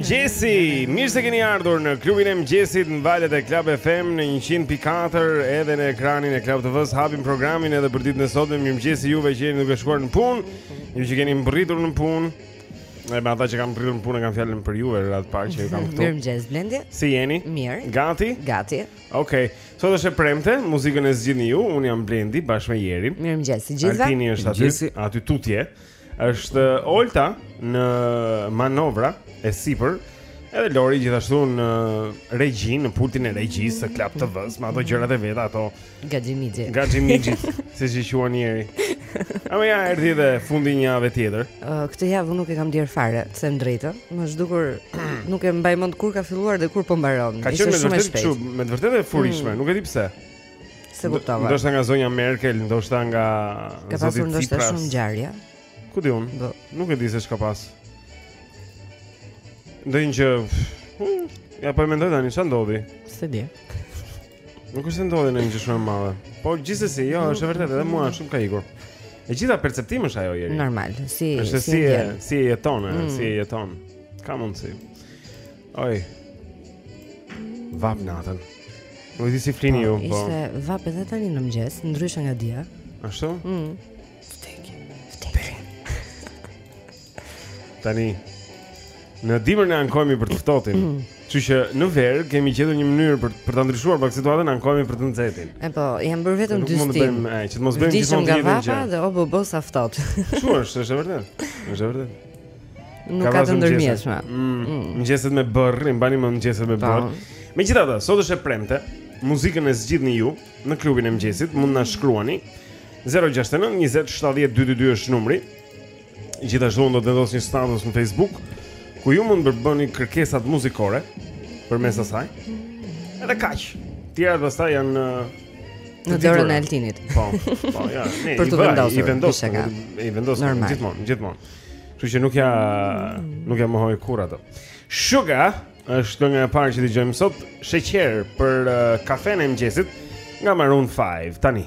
mëngjesi. Mirë se keni ardhur në klubin e mëngjesit në valët e Club FM në 100.4 edhe në ekranin e Club TV-s. Hapim programin edhe për ditën e sotme. Mirëmëngjesi juve që jeni duke shkuar në punë. Ju që keni mbërritur në punë, e me ata që kanë mbërritur në punë e kam fjalën për ju, e radha e parë që ju kam këtu. Mirëmëngjes Blendi. Si jeni? Mirë. Gati? Gati. Okej. Sot është e premte, muzikën e zgjidhni ju. Un jam Blendi bashkë me Jerin. Mirëmëngjes të gjithëve. Altini është aty. Gjesi. Aty tutje. Është Olta në manovra e sipër. Edhe Lori gjithashtu në regji, në pultin e regjisë së Club TV-s, me ato gjërat e veta, ato Gaxhimixhi. Gaxhimixhi, siç i quan njëri. Ama ja erdhi dhe fundi i një jave tjetër. Uh, këtë javë nuk e kam ndier fare, të them të drejtën. Më është dukur nuk e mbaj mend kur ka filluar dhe kur po mbaron. Ka qenë shumë e shpejtë. Shumë, me të vërtetë e furishme, mm. nuk e di pse. S'e kuptova. Ndoshta nga zonja Merkel, ndoshta nga zoti Tsipras. Ka pasur ndoshta shumë ngjarje. Ku di un? Nuk e di se çka pas. Ndonjë që hmm, ja po mendoj tani çan ndodhi. S'e di. Nuk është se ndodhi ndonjë gjë shumë e madhe. Po gjithsesi, jo, është e vërtetë, edhe mua shumë ka ikur. E gjitha perceptim është ajo Jeri. Normal, si është si e si e jeton, mm. si e jeton. Ka mundësi. Oj. Vap natën. Nuk di si flini po, ju, po. Ishte vap edhe tani në mëngjes, ndryshe nga dje. Ashtu? Mhm. Tani në dimër ne ankohemi për të ftohtin. Kështu që në verë kemi gjetur një mënyrë për për ta ndryshuar pak situatën, ankohemi për të nxehtin. E po, janë bërë vetëm dy stinë. Ai që të mos bëjmë gjithmonë të njëjtën gjë. Dhe o bobo sa ftohtë. Kështu është, është e vërtetë. Është e vërtetë. Nuk ka të ndërmjetshme. Mm, mm. Mëngjeset me bërr, i mbani mend mëngjeset me po. bërr. Megjithatë, sot është e premte. Muzikën e zgjidhni ju në klubin e mëngjesit, mund na shkruani 069 20 70 222 është numri. Gjithashtu unë do të vendos një status në Facebook ku ju mund të bëni kërkesat muzikore përmes mhm. asaj. Edhe kaq. Tjerat pastaj janë në në dorën e Altinit. Po. Po, ja. Ne, për të vendosur. I vendos. I vendos gjithmonë, gjithmonë. Kështu që nuk ia nuk ia mohoj kurrë ato. Sugar është kënga e parë që dëgjojmë sot, sheqer për uh, kafenë e mëngjesit nga Maroon 5 tani.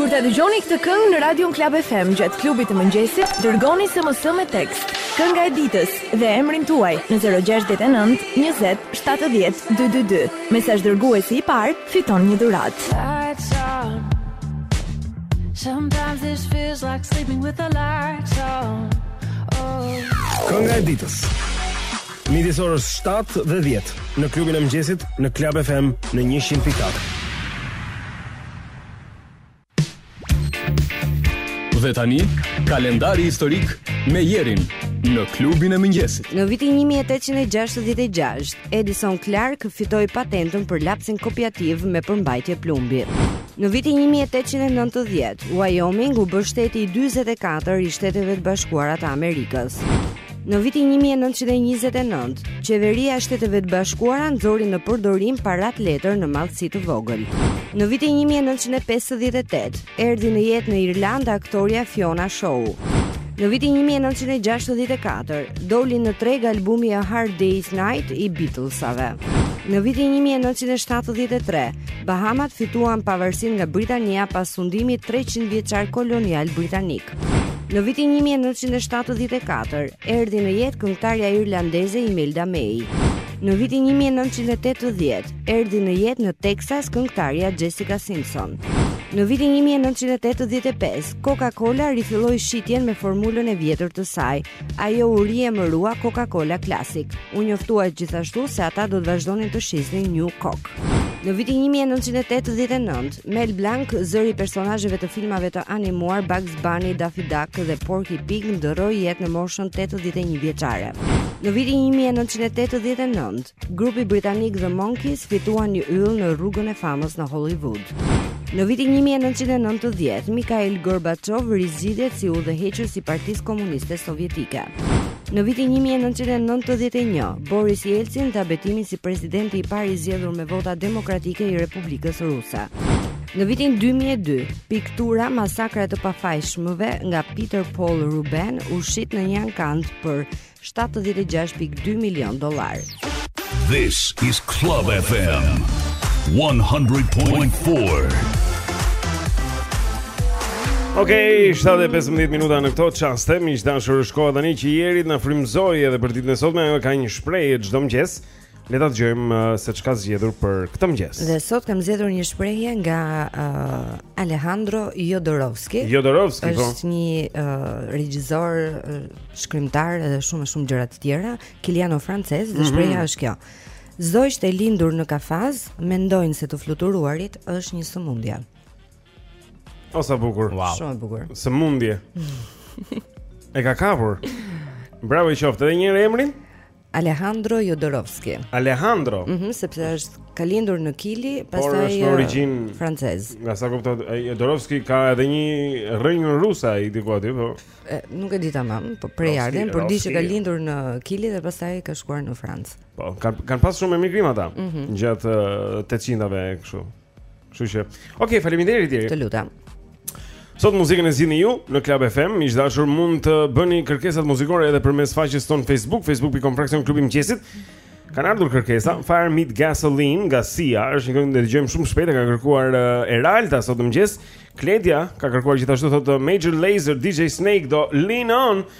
Kur ta dëgjoni këtë këngë në Radion Club FM gjatë klubit të mëngjesit, dërgoni së mësë me tekst, kënga e ditës dhe emrin tuaj në 069 20 70 222. Mesazh dërguesi i parë, fiton një dhuratë. Sometimes this feels like sleeping with a light on oh. Kënga e ditës Midis orës 7 dhe 10 në klubin e mëngjesit në Club FM në 100.4. Dhe tani, kalendari historik me Jerin në klubin e mëngjesit. Në vitin 1866, Edison Clark fitoi patentën për lapsin kopjativ me përmbajtje plumbi. Në vitin 1890, Wyoming u bë shteti i 44 i Shteteve të Bashkuara të Amerikës. Në vitin 1929, qeveria e Shteteve të Bashkuara nxori në përdorim paratë letër në madhësi të vogël. Në vitin 1958, erdhi në jetë në Irlandë aktorja Fiona Shaw. Në vitin 1964, doli në treg albumi A Hard Day's Night i Beatlesave. Në vitin 1973, Bahamat fituan pavarësinë nga Britania pas sundimit 300 vjeçar kolonial britanik. Në vitin 1974 erdhi në jetë këngëtarja irlandeze Imelda May. Në vitin 1980 erdhi në jetë në Texas këngëtarja Jessica Simpson. Në vitin 1985 Coca-Cola rifilloi shitjen me formulën e vjetër të saj, Ajo u riemërua Coca-Cola Classic. U njoftua gjithashtu se ata do të vazhdonin të shisnin New Coke. Në vitin 1989, Mel Blanc, zëri i personazheve të filmave të animuar Bugs Bunny, Daffy Duck dhe Porky Pig, ndërroi jetë në moshën 81 vjeçare. Në vitin 1989, Grupi britanik The Monkees fituan një yll në rrugën e famës në Hollywood. Në vitin 1990, Mikhail Gorbachev rizgjidhet si udhëheqës i Partisë Komuniste Sovjetike. Në vitin 1991, Boris Yeltsin tha betimin si presidenti i parë i zgjedhur me vota demokratike i Republikës Ruse. Në vitin 2002, piktura Masakra e të pafajshmëve nga Peter Paul Ruben u shit në një ankand për 76.2 milion dollarë. This is Club FM 100.4. Ok, 7.15 minuta në këto çaste, miq të dashur është koha tani që Jeri të na frymëzojë edhe për ditën e sotme, ajo ka një shprehje çdo mëngjes, Le ta dëgjojmë uh, se ç'ka zgjedhur për këtë mëngjes. Dhe sot kam zgjedhur një shprehje nga uh, Alejandro Jodorowsky. Jodorowsky po. është një uh, regjisor, uh, shkrimtar dhe shumë shumë gjëra të tjera, kiliano francez, dhe mm -hmm. shprehja është kjo. Zogjt e lindur në kafaz mendojnë se të fluturuarit është një sëmundje. O sa bukur. Wow. Shumë e bukur. Sëmundje. e ka kapur. Bravo i qoftë. Edhe njëherë emrin? Alejandro Jodorowsky. Alejandro. Mhm, mm sepse është ka lindur në Kili, pastaj është me origjinë uh, francez. Nga sa kuptoj, Jodorowsky ka edhe një rrënjë ruse ai diku aty, po. E, nuk e di tamam, po prejardhjen, por di që ka lindur në Kili dhe pastaj ka shkuar në Francë. Po, kanë kanë pas shumë emigrim ata mm -hmm. gjatë 800-ve uh, kështu. Kështu që, okay, faleminderit deri. Të lutem. Sot muzikën e zgjidhni ju në Club FM, miq të dashur, mund të bëni kërkesat muzikore edhe përmes faqes tonë Facebook, facebook.com fraksion klubi mëngjesit. Kan ardhur kërkesa, Fire Meet Gasoline nga Sia, është një këngë që e dëgjojmë shumë shpejt, e ka kërkuar uh, Eralta sot në mëngjes. Kledja ka kërkuar gjithashtu thotë Major Lazer DJ Snake do Lean On,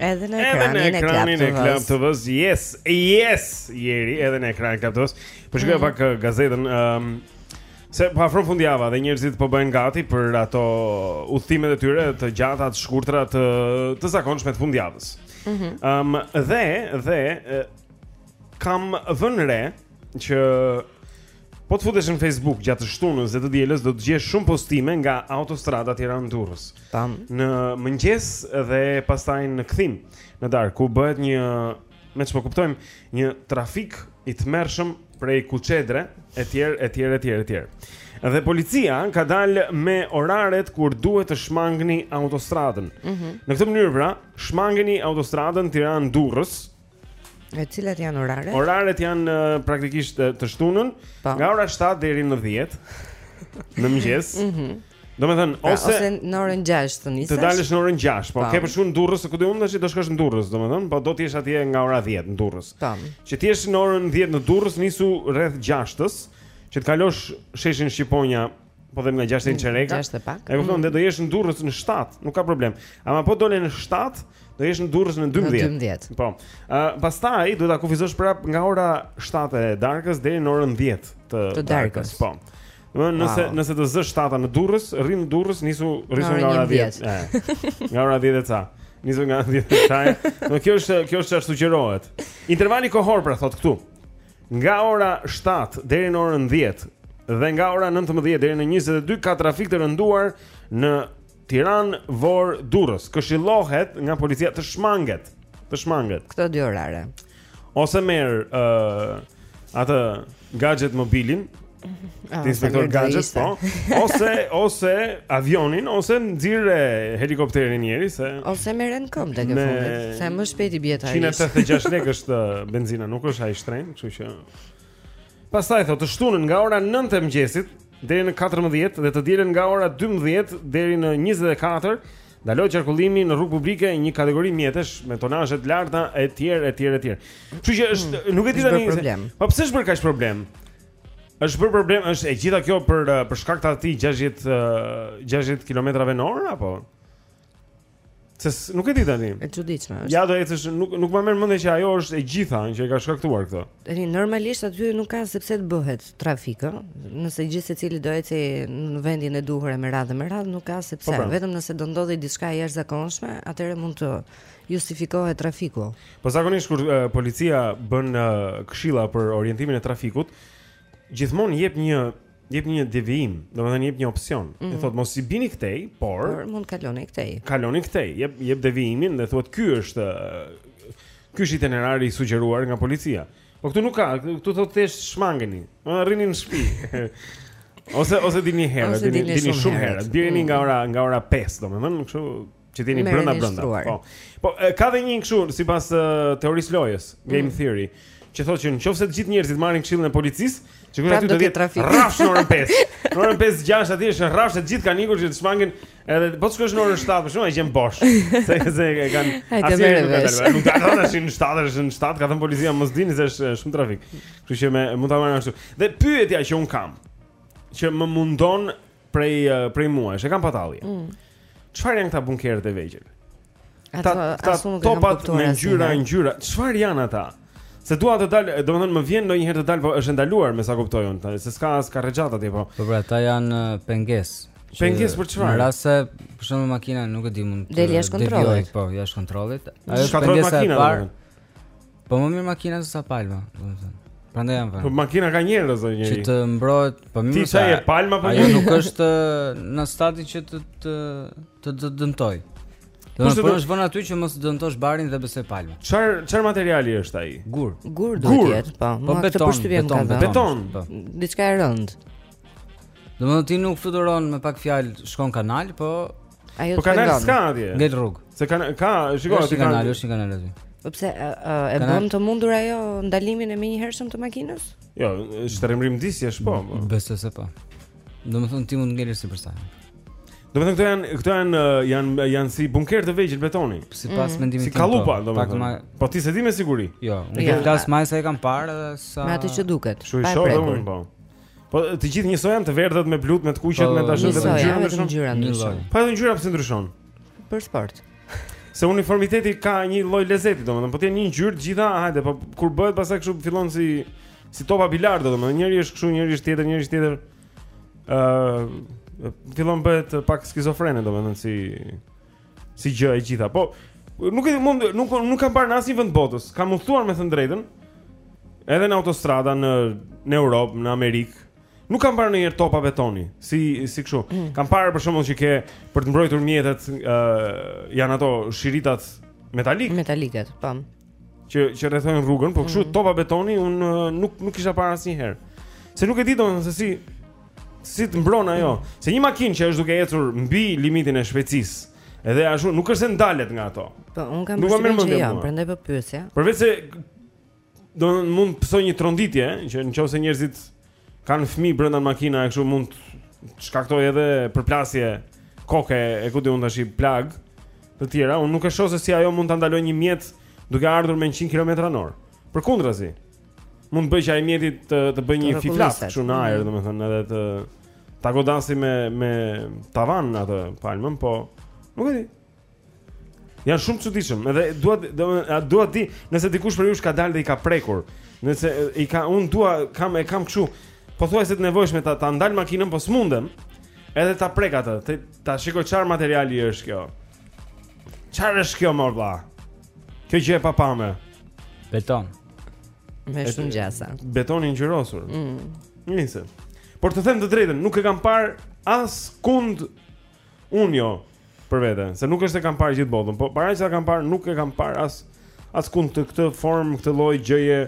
Edhe në ekranin e Club TV. Edhe në ekranin e Club TV. Yes, yes, jeri, edhe në ekranin e Club TV. Po shikoja mm. pak uh, gazetën, ëm um, se po afron fundjava dhe njerëzit po bëhen gati për ato udhëtimet e tyre të gjata, të shkurtra, të të zakonshme të fundjavës. Ëm mhm. mm um, dhe dhe uh, kam vënë re që Po të futesh në Facebook gjatë të shtunës dhe të dielës do të gjesh shumë postime nga autostrada Tiranë Durrës. Tan në mëngjes dhe pastaj në kthim në darkë ku bëhet një me ç'po kuptojmë një trafik i tmerrshëm prej kuçedre etj etj etj etj. Dhe policia ka dalë me oraret kur duhet të shmangni autostradën. Mm -hmm. Në këtë mënyrë pra, shmangeni autostradën Tiranë Durrës E cilat janë oraret? Oraret janë uh, praktikisht uh, të shtunën, pa. Po. nga ora 7 deri në 10 në mëngjes. Mhm. Mm Do me thënë, pra, ose, ose në orën 6 të nisesh Të dalësh në orën 6 Po, po. ke përshu në durës, se këtë unë dhe që do shkosh në durës Do me thënë, po do t'jesh atje nga ora 10 në durës po. Që t'jesh në orën 10 në durës, nisu rreth 6-ës Që t'kalosh sheshin Shqiponja po them nga 6 e çereka. 6 e pak. E kupton, mm. dhe do jesh në Durrës në 7, nuk ka problem. Ama po dole në 7, do jesh në Durrës në 12. Në 12. Po. Ë, uh, pastaj do ta kufizosh prap nga ora 7 e darkës deri në orën 10 të, të darkës. Po. Do wow. nëse nëse do të zërë 7 në Durrës, rri në Durrës, nisu rrisu nga ora 10. Ëh. Nga ora 10 e ca. Nisu nga 10 e ca. Do kjo është kjo është çfarë sugjerohet. Intervali kohor pra thot këtu. Nga ora 7 deri në orën 10 dhe nga ora 19 deri në 22 ka trafik të rënduar në Tiranë, Vorë, Durrës. Këshillohet nga policia të shmanget, të shmanget këto dy orare. Ose merre uh, atë gadget mobilin, Ah, të Inspektor Gadget, po. Ose ose avionin ose nxirre helikopterin njëri se ose merre në këmbë tek fundit. Se më shpejt i bie ai. 186 lekë është uh, benzina, nuk është aq shtrenjtë, kështu që. Pastaj thotë të shtunën nga ora 9 e mëngjesit deri në 14 dhe të dielën nga ora 12 deri në 24 ndalohet qarkullimi në rrugë publike një kategori mjetesh me tonazhe të larta etj etj etj. Kështu që është hmm, nuk e di tani. Po pse është bërë kaq problem? Është bërë problem, është e gjitha kjo për eh, për shkak të atij 60 60 kilometrave në orë apo? Se nuk e di tani. E çuditshme është. Ja do ecësh nuk nuk më merr mendja që ajo është e gjitha që e ka shkaktuar këtë. Tani normalisht aty nuk ka sepse të bëhet trafik, ë. Nëse gjithë secili do ecë në vendin e duhur e me radhë me radhë nuk ka sepse, po, pra. vetëm nëse do ndodhë diçka e jashtëzakonshme, atëherë mund të justifikohet trafiku. Po zakonisht kur uh, policia bën uh, këshilla për orientimin e trafikut, gjithmonë jep një jep një devijim, domethënë jep një opsion. Mm -hmm. I thotë mos i bini këtej, por, por mund kaloni këtej. Kaloni këtej, jep jep devijimin dhe thotë ky është ky është itinerari i sugjeruar nga policia. Po këtu nuk ka, këtu thotë thjesht shmangeni. Ëh, rrini në shtëpi. ose ose dilni herët, dilni dilni shumë herët. Dilni nga mm. ora nga ora 5, domethënë, kështu Që të jeni brenda brenda Po, po ka dhe një kështu Sipas uh, teorisë së lojës Game mm. theory Që thotë që në qoftë se të gjithë njerëzit Marrin këshillën e policisë Që kërë aty do jetë Rrafsh në orën 5 Në orën 5, 6, aty është rrafsh të gjithë kanë ikur Që të shmangin Edhe po të shkosh në orën 7 Për shembull e gjen bosh Se, se e kanë Hajde merre vesh Nuk të atë është në 7 është në 7 Ka thënë policia mos dilni Se është shumë trafik Kështu që mund ta marrë ashtu Dhe pyetja që unë kam Që më mundon prej prej muajsh, e kam patalli. Mm. Çfarë janë këta bunkerët e vegjël? Ata as unë nuk e kam kuptuar. Topat me ngjyra, ngjyra. Çfarë janë ata? Se dua të dal, domethënë më vjen ndonjëherë të dal, po është ndaluar me sa kuptoj unë tani, se s'ka as karrexhatë atje po. Po pra, ata janë uh, pengesë. Pengesë për çfarë? Në rast se për shembull makina nuk e di mund të dalë jashtë kontrollit. Po, jashtë kontrollit. Ajo është pengesa e parë. Po më mirë makina se sa palma, domethënë. Prandaj janë vënë. Po makina ka njerëz o njeri. Që të mbrohet, po më mirë. Ti sa e palma po. Ajo nuk është në stadin që të të të, të dëmtojë. Do të thosh vënë aty që mos të dëmtosh barin dhe besoj palma. Çfarë çfarë materiali është ai? Gur. Gur do të jetë, po. Po beton, beton, beton. Po. Diçka e rëndë. Domethënë ti nuk fluturon me pak fjalë, shkon kanal, po Ajo po kanal s'ka atje. Ngel në rrugë. Se ka ka, shikoj aty kanal, është një kanal aty. Po pse e bën të mundur ajo ndalimin e menjëhershëm të makinës? Jo, shtrembërim disi është po. po. Besoj se po. Domethënë ti mund të ngelesh sipër saj. Domethënë këto janë këto janë janë janë si bunker të vegjël betoni. Sipas mm. mendimit tim. Si po, kallupa domethënë. Po ti s'e di me siguri. Jo, unë ja. flas me sa e kam parë sa Me atë që duket. Shu i shoh domun po. Po të gjithë njësoj janë të verdhët me blutë, me të kuqet, me dashur po, vetëm ngjyra ndryshon. Po edhe ngjyra pse ndryshon? Për sport. Se uniformiteti ka një lloj lezeti, domethënë, po të jenë një ngjyrë të gjitha, hajde, po kur bëhet pastaj kështu fillon si si topa bilardo, domethënë, njëri është kështu, njëri është tjetër, njëri është tjetër. ë uh, fillon bëhet pak skizofrene domethënë si si gjë e gjitha. Po nuk e mund nuk nuk kam parë në asnjë vend botës. Kam udhëtuar me thënë të drejtën. Edhe në autostrada në në Europë, në Amerikë. Nuk kam parë ndonjëherë topa betoni, si si kështu. Mm. Kam parë për shembull që ke për të mbrojtur mjetet, ë uh, janë ato shiritat metalikë. Metalikët, po. Që që rrethojnë rrugën, po kështu mm. topa betoni unë uh, nuk nuk kisha parë asnjëherë. Se nuk e di domethënë se si si të mbron ajo. Se një makinë që është duke ecur mbi limitin e shpejtësisë, edhe ashtu nuk është se ndalet nga ato. Po, unë kam përshtypjen që jo, prandaj po pyesja. Përveçse do mund të pësojë një tronditje, në qoftë se njerëzit kanë fëmijë brenda në makina, kështu mund të shkaktojë edhe përplasje koke e ku di unë tashi plagë të tjera. Unë nuk e shoh se si ajo mund ta ndalojë një mjet duke ardhur me 100 km/h. Përkundrazi, mund të bëjë që ai mjeti të të bëjë një flip-flap kështu në ajër, mm. domethënë edhe të ta godasë me me tavan atë palmën, po nuk e di. Janë shumë të çuditshëm, edhe dua domethënë dua ta di, nëse dikush prej jush ka dalë dhe i ka prekur, nëse i ka unë dua kam e kam kështu pothuajse të nevojshme ta ta ndal makinën, po s'mundem. Edhe ta prek atë, ta shikoj çfarë materiali është kjo. Çfarë është kjo mor ba? Kjo gjë e papame. Beton. Me shumë gjasa. Beton i ngjyrosur. Mm. Nice. Por të them të drejtën, nuk e kam parë askund unë jo për vete, se nuk është e kam parë gjithë botën, po për aq sa kam parë, nuk e kam parë as askund këtë këtë formë, këtë lloj gjëje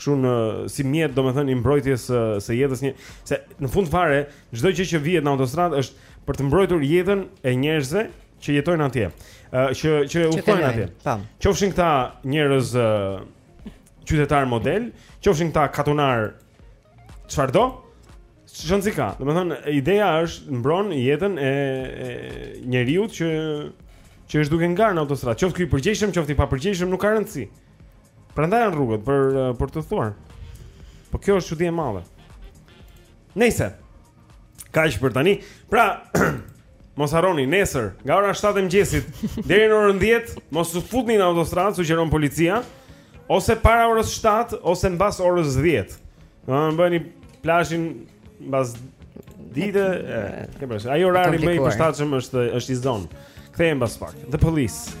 kështu në si mjet domethënë i mbrojtjes së, së jetës njerë se në fund fare çdo gjë që vihet në autostradë është për të mbrojtur jetën e njerëzve që jetojnë atje. Ë uh, që që udhëtojnë atje. Po. Qofshin këta njerëz uh, qytetarë model, qofshin këta katunarë çfarë do? S'ka. Domethënë ideja është mbron jetën e, e njeriu që që është duke ngarë në autostradë. Qoftë ky i përgjegjshëm, qoftë i papërgjegjshëm, nuk ka rëndësi. Prandaj janë rrugët për t'u futur. Po kjo është çudi e madhe. Nejse kaq për tani, pra mos harroni nesër nga ora 7 e mëngjesit deri në orën 10, mos u futni në autostradë, sugjeron policia, ose para orës 7 ose mbas orës 10. Do të bëni plazhin Mbasdite, ke parasysh, ai orari më i përshtatshëm është është i zënë. Kthehem pas pak. The Police.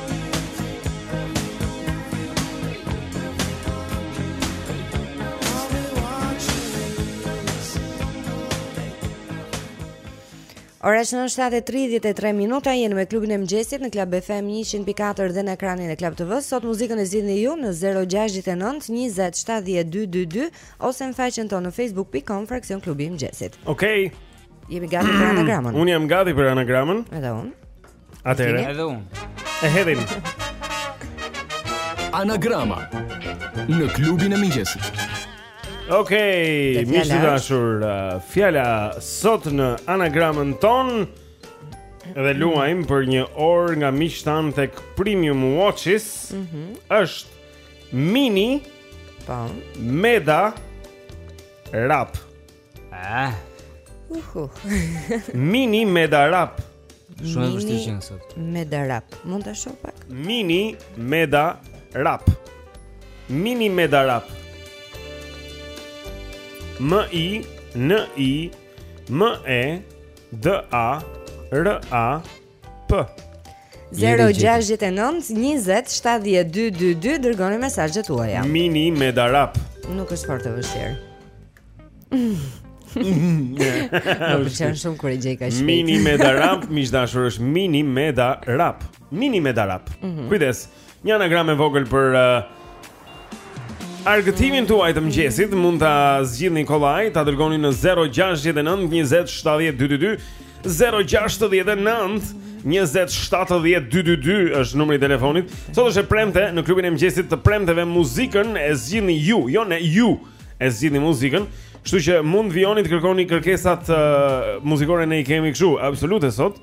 Ora është 7:33 minuta, jemi me klubin e mëngjesit në Club FM 104 dhe në ekranin e Club TV. Sot muzikën e zgjidhni ju në 069 20 70 222 ose në faqen tonë në facebook.com fraksion klubi i mëngjesit. Okej. Okay. Jemi gati për anagramën. Unë jam gati për anagramën. Edhe unë. Atëherë. Edhe unë. E hedhim. Anagrama në klubin e mëngjesit. Okej, okay, miq të dashur, uh, fjala sot në anagramën tonë dhe luajm për një orë nga miqtë tanë tek Premium Watches. Mhm. Mm është mini pa po. meda rap. Ah. Uhu. Mini Medarap. Shumë vështirë që sot. Medarap. Mund ta shoh pak? Mini Medarap. Mini Medarap. M I N I M E D A R A P. 069 20 7222 dërgoni mesazhet tuaja. Mini Medarap. Nuk është fort e vështirë. Më pëlqen shumë kur e gjej kaq shpejt. Mini Meda Rap, miq të dashur, është Mini Meda Rap. Mini Meda Rap. Mm -hmm. Kujdes. Një anagramë e vogël për uh, argëtimin tuaj të mëngjesit mund ta zgjidhni kollaj, ta dërgoni në 069 20 70 222, 069 2070222 është numri i telefonit. Sot është e premte në klubin e mëngjesit të premteve muzikën e zgjidhni ju, jo ne ju. e zgjidhni muzikën. Kështu që mund të vijoni të kërkoni kërkesat uh, muzikore ne i kemi kështu, absolute sot.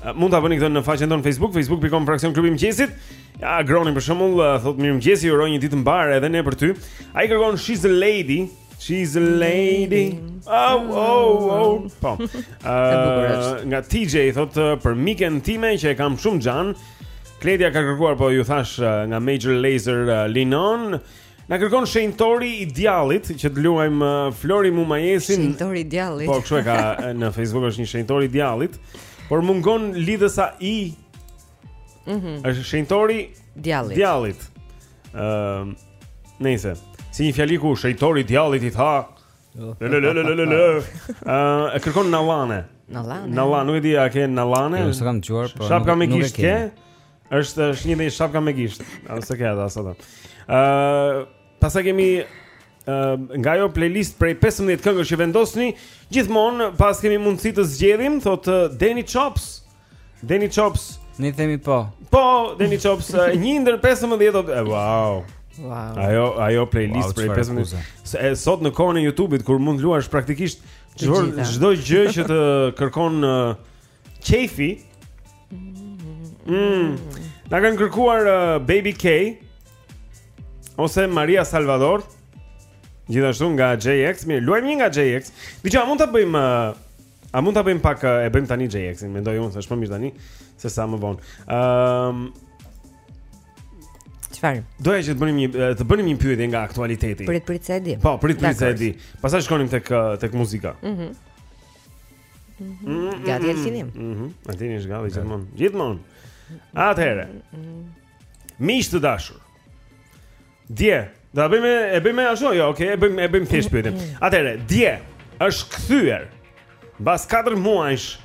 Uh, mund ta bëni këtë në faqen tonë Facebook, facebook.com fraksion klubi i mëngjesit. Ja, Agroni për shembull uh, thotë mirëmëngjes, uroj një ditë të mbarë edhe ne për ty. Ai kërkon She's a Lady. She's a lady. Oh, oh, oh. Po. Uh, nga TJ thotë uh, për miken time që e kam shumë xhan. Kledia ka kërkuar po ju thashë uh, nga Major Lazer uh, Lean On. Na kërkon shenjtori i djallit që të luajmë uh, Flori Mumajesin. Shenjtori i djallit. Po kështu e ka në Facebook është një shenjtori i djallit, por mungon lidhësa i. Mhm. Mm është shenjtori djallit. Djallit. Ëm, ehm, uh, nëse s'është një fjali ku shenjtori i djallit i tha jo. Lë lë lë lë lë. Ëm, e kërkon Nallane. Nallane. Nallane, nuk e di a ke Nallane. Jo, s'kam dëgjuar, po. Shapka me gisht ke? Është është një shapka me gisht, ose ke ata sot. Ë, pastaj kemi nga ajo playlist prej 15 këngësh që vendosni, gjithmonë pa s'kemi mundësi të zgjedhim, thotë Deni Chops. Deni Chops. Ne themi po. Po, Deni Chops, një ndër 15 ose wow. Wow. Ajo ajo playlist wow, prej 15. Se sot në kohën e YouTube-it kur mund të luash praktikisht çdo gjë që të kërkon Qejfi. Mm. Na kanë kërkuar uh, Baby K ose Maria Salvador. Gjithashtu nga JX, mirë, luajmë një nga JX. Di, a mund ta bëjmë uh, a mund ta bëjmë pak uh, e bëjmë tani JX-in, mendoj unë se është më mirë tani se sa më vonë. Ëm um, Çfarë? Doja që të bënim një uh, të bënim një pyetje nga aktualiteti. Prit prit se e di. Po, prit prit se e di. Pastaj shkonim tek uh, tek muzika. Mhm. Mm Mhm. Gati Altini. Mhm. Altini është gati gjithmonë. Gjithmonë. Atëherë. Miq të dashur. Dje, do ta bëjmë e bëjmë ashtu, jo, okay, e bëjmë e bëjmë thjesht pyetjen. Atëherë, dje është kthyer. Mbas 4 muajsh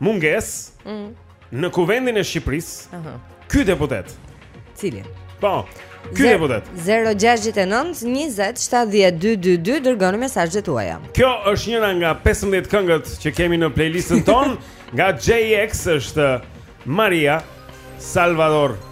mungesë. Mhm. Në kuvendin e Shqipërisë. Ëh. Uh -huh. Ky deputet. Cili? Po. Ky deputet. 069 20 70 222 dërgoni mesazhet tuaja. Kjo është njëra nga 15 këngët që kemi në playlistën tonë nga JX është Maria Salvador.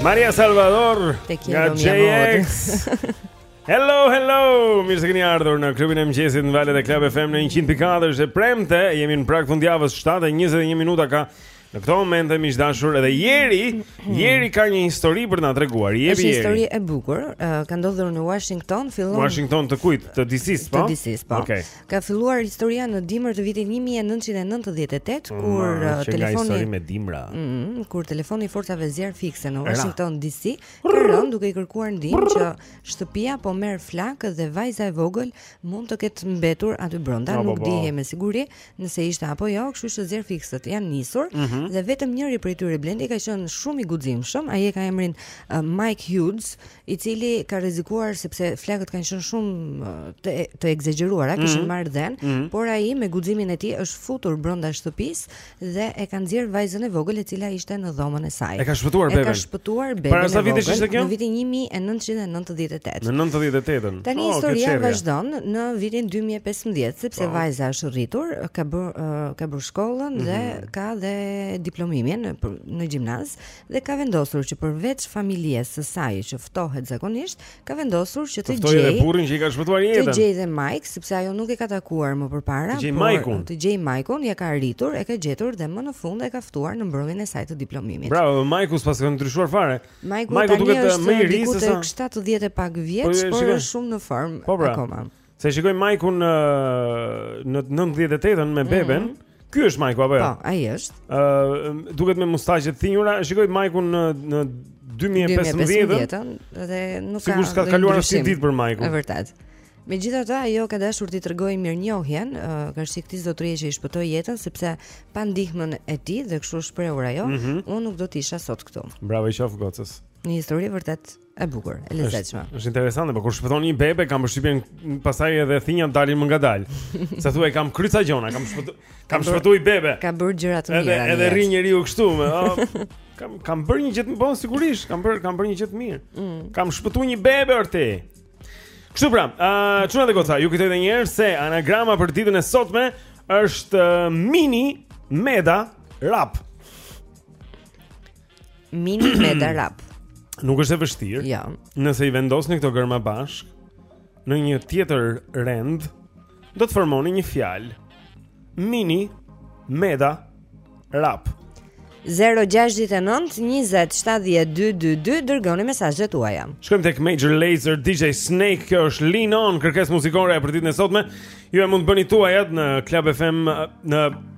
Maria Salvador Te quiero mi amor Hello, hello Mirë se këni ardhur në klubin e mëngjesit në valët e Club FM në 100.4 Është e premte, jemi në prag të fundjavës 7.21 minuta ka Në këto momente miq të dashur edhe Jeri, Jeri ka një histori për të na treguar. Jepi Jeri. Është histori e bukur. Uh, ka ndodhur në Washington, fillon Washington të kujt? Të DC-s, po? Të DC-s, po. Okay. Ka filluar historia në dimër të vitit 1998 mm, kur Ma, telefoni histori me dimra. Mm, mm, kur telefoni i forcave zjarrfikëse në Washington DC ka rënë duke i kërkuar ndihmë që shtëpia po merr flakë dhe vajza e vogël mund të ketë mbetur aty brenda, nuk dihej me siguri nëse ishte apo jo, kështu që zjarrfikësit janë nisur mm -hmm. dhe vetëm njëri prej tyre Blendi ka qenë shumë i guximshëm, ai e ka emrin uh, Mike Hughes, i cili ka rrezikuar sepse flakët kanë qenë shumë të të ekzagjeruara, mm -hmm. kishin marrë dhën, mm -hmm. por ai me guximin e tij është futur brenda shtëpisë dhe e ka nxjerrë vajzën e vogël e cila ishte në dhomën e saj. E ka shpëtuar beben. E ka shpëtuar beben. Para sa vitesh ishte kjo? Në vitin 1990. 98. Në 98-ën. Tani oh, historia vazhdon në vitin 2015, sepse oh. vajza është rritur, ka bërë uh, ka bërë shkollën mm -hmm. dhe mhm. ka dhe diplomimin në, në gjimnaz dhe ka vendosur që përveç familjes së saj që ftohet zakonisht, ka vendosur që të gjejë edhe burrin që i ka shpëtuar jetën. Të gjejë dhe Mike, sepse ajo nuk e ka takuar më përpara, të gjejë Mike-un. Të gjejë Mike-un, ia ka arritur, e ka gjetur dhe më në fund e ka ftuar në mbrëmjen e saj të diplomimit. Bravo, Mike-u s'paska ndryshuar fare. Majku Majku tani duket më i ri diku se sa- tek 70 e pak vjeç, Po, e por shikoj. është shumë në formë Po, pra. akoma. Se shikoj Majkun në në 98-ën me beben. Ky është Majku apo jo? Mhm. Po, ai është. Ë, duket me mustaqe të thinjura. E Shikoj Majkun në në 2015-ën. 2015-ën dhe nuk ka. Sikur s'ka ndonjë kaluar asnjë ndryshim. ditë për Majkun. E vërtetë. Megjithatë, ajo ka dashur t'i tregojë mirënjohjen karshi këtij zotërie që i shpëtoi jetën sepse pa ndihmën e tij dhe kështu është shprehur ajo, mm -hmm. unë nuk do të isha sot këtu. Bravo i qoftë gocës. Një histori vërtet e bukur, e lezetshme. Është është interesante, por kur shpëton një bebe, kam përshtypjen pastaj edhe thinjat dalin më ngadalë. Se thua i kam kry ca gjona, kam shpëtu, kam shpëtuar bebe. Ka bërë gjëra të mira. Edhe edhe rri njeriu kështu me, kam kam bërë një gjë të mirë, po sigurisht, kam bërë kam bërë një gjë të mirë. Mm. Kam shpëtuar një bebe, or ti. Kështu pra, uh, çuna dhe goca, ju kujtoj edhe një herë se anagrama për ditën e sotme është uh, mini meda rap. Mini meda rap. Nuk është e vështirë. Ja. Jo. Nëse i vendosni këto gërma bashkë në një tjetër rend, Do të formoni një fjalë mini meda rap. 0-6-9-20-7-2-22 Dërgoni mesazhet tuaja Shkojmë tek Major Lazer DJ Snake Kjo është Lean On Kërkesë muzikore për ditën e sotme Ju e mund bëni tuajat në Club FM Në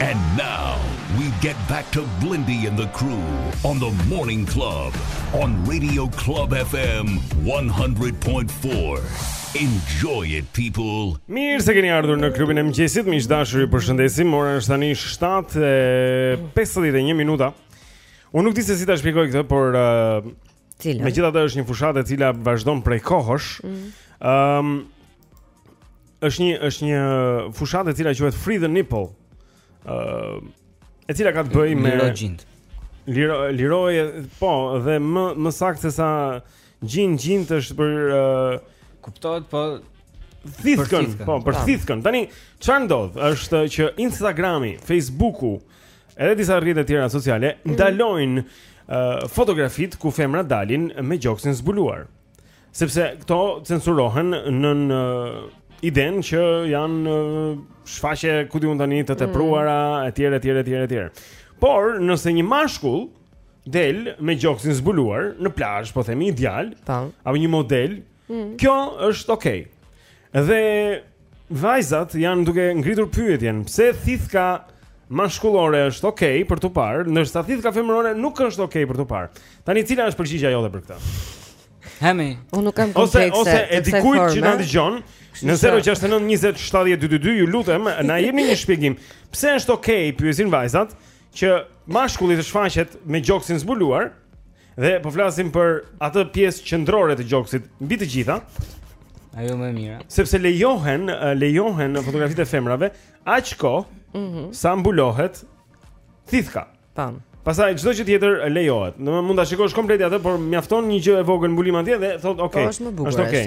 And now we get back to Blendi and the crew on the Morning Club on Radio Club FM 100.4. Enjoy it people. Mirë se keni ardhur në klubin e mëngjesit. Miq të dashur, ju përshëndesim. Ora është tani 7:51 minuta. Unë nuk di se si ta shpjegoj këtë, por uh, Cilën? Megjithatë është një fushatë e cila vazhdon prej kohësh. Ëm mm. um, është një është një fushatë e cila quhet Free the Nipple. Ëm uh, e cila ka të bëjë me Liro gjinjtë. Liro liroje, po, dhe më më saktë se sa gjin gjinjtë është për uh, kuptohet po thithkën, po për thithkën. Tani çfarë ndodh? Është që Instagrami, Facebooku, Edhe disa rrjete tjera sociale mhm. ndalojnë mm -hmm. uh, fotografitë ku femrat dalin me gjoksin zbuluar. Sepse këto censurohen nën në idenë që janë uh, shfaqje ku di unë tani të mhm. tepruara etj mm -hmm. etj etj etj. Por nëse një mashkull del me gjoksin zbuluar në plazh, po themi një djalë, apo një model Mm. Kjo është okay. Dhe vajzat janë duke ngritur pyetjen, pse thithka mashkullore është okay për t'u parë, ndërsa thithka femërore nuk është okay për t'u parë. Tani cila është përgjigjja jote për këtë? Hë mi, unë nuk kam komplekse. Ose ose e dikujt që na dëgjon në 069 20 70 222, ju lutem, na jepni një shpjegim. Pse është okay pyesin vajzat? që mashkulli të shfaqet me gjoksin zbuluar dhe po flasim për atë pjesë qendrore të gjoksit mbi të gjitha. Ajo më e mira. Sepse lejohen, lejohen fotografitë e femrave aq kohë mm -hmm. sa mbulohet thithka. Tan. Pastaj çdo gjë tjetër lejohet. Do mund ta shikosh komplet atë, por mjafton një gjë e vogël mbulim atje dhe thotë, "Ok, po, është, okay. është okay."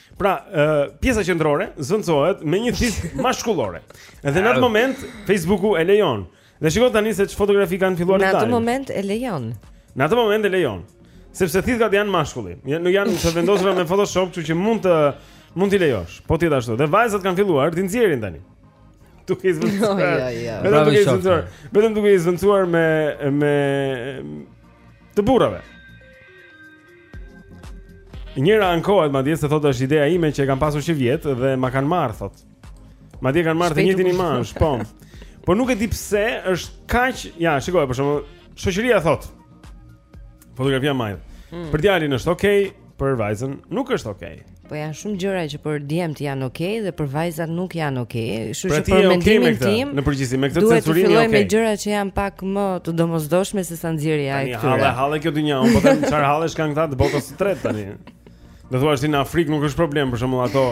Pra, pjesa qendrore zëvendësohet me një thithkë mashkullore. Dhe në atë moment Facebooku e lejon. Dhe shikoji tani se ç'fotografi kanë filluar të dalin. Në atë moment e lejon. Në atë moment e lejon. Sepse thithkat janë mashkulli. Janë janë të vendosura me Photoshop, kështu që mund të mund t'i lejosh. Po ti ashtu. Dhe vajzat kanë filluar t'i nxjerrin tani. Duke i zëvendësuar. Jo, jo, jo. Vetëm duke i zëvendësuar. Vetëm duke i zëvendësuar me me të burrave. Njëra ankohet madje se thotë është ideja ime që e kam pasur që vjet dhe ma kanë marrë thot. Madje kanë marrë të njëjtin imazh, po. Po nuk e di pse është kaq, ja, shikoje për shembull, shoqëria thot. Fotografia më. Hmm. Për djalin është okay, për vajzën nuk është okay. Po janë shumë gjëra që për djemt janë okay dhe për vajzat nuk janë okay. Kështu pra që për mendimin okay tim, në përgjithësi me këtë censurim, okay. Duhet të fillojmë me gjëra që janë pak më të domosdoshme se sa nxjerrja e këtyre. Halle, halle kjo dynja, unë po them çfarë hallesh kanë këta të botës së tretë tani. Do thua se në Afrikë nuk është problem për shembull ato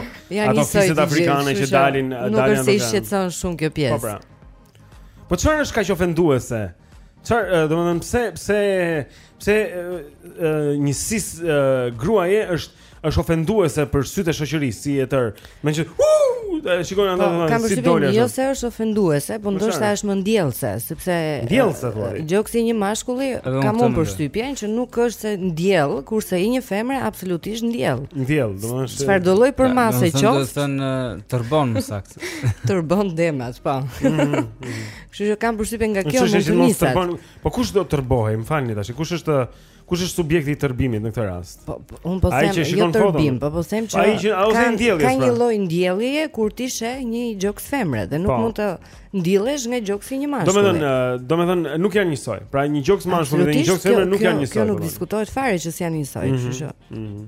ato fiset afrikane që dalin, dalin. Nuk është se i shqetëson shumë kjo pjesë. Po pra. Po çfarë është kaq ofenduese? Çfarë, domethënë pse pse pse një sisë gruaje është është ofenduese për sytë e shoqërisë si e tërë. Meqë shikoj anë domethënë. Kam përshtypjen jo se është ofenduese, por ndoshta është më ndjellëse, sepse ndjellëse thua. Gjoksi një mashkulli kam përshtypjen që nuk është se ndjell, kurse i një femre absolutisht ndjell. Ndjell, domethënë. Çfarëdo lloj përmase qoftë? Do të thënë tërbon më saktë. Tërbon demat, po. Mhm, mhm. Kështu që kam përshtypjen nga kjo mund të nisë. Po kush do të tërbohej? Më falni tash, kush është Kush është subjekti i tërbimit në këtë rast? Po, po unë po them jo tërbim, po po them që ai që ai ose ndjelljes. Ka një pra. lloj ndjellje kur ti sheh një gjoks femre dhe nuk po. mund të ndillesh nga gjoksi i një mashkulli. Domethënë, domethënë nuk janë njësoj. Pra një gjoks mashkulli dhe një gjoks femre nuk janë njësoj. Kjo nuk diskutohet fare që s'janë njësoj, mhm, kështu që. Mhm.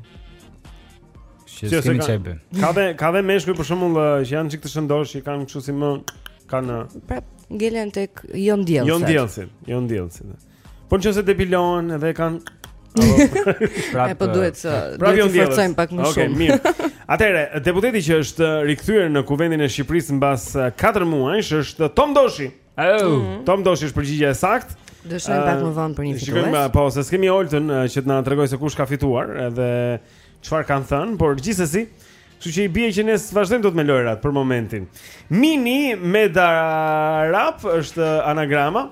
Që kemi çaj bën. Ka dhe ka dhe meshkuj për shembull që janë çik të shëndoshë, që kanë kështu si më kanë Prapë, ngelen tek jo ndjellësit. Jo ndjellësit, jo ndjellësit. Po nëse depilohen edhe kanë Prapë, e po duhet të pra të forcojmë pak më shumë. Okej, mirë. Atëherë, deputeti që është rikthyer në Kuvendin e Shqipërisë mbas 4 eh, muajsh është Tom Doshi. Oh. Mm -hmm. Tom Doshi është përgjigja e saktë. Do shkojmë uh, pak më vonë për një eh, fitues. Shikojmë eh, po, se kemi Oltën që të na tregojë se kush ka fituar edhe çfarë kanë thënë, por gjithsesi, kështu që i bie që ne vazhdojmë dot me lojrat për momentin. Mini Meda Rap është anagrama.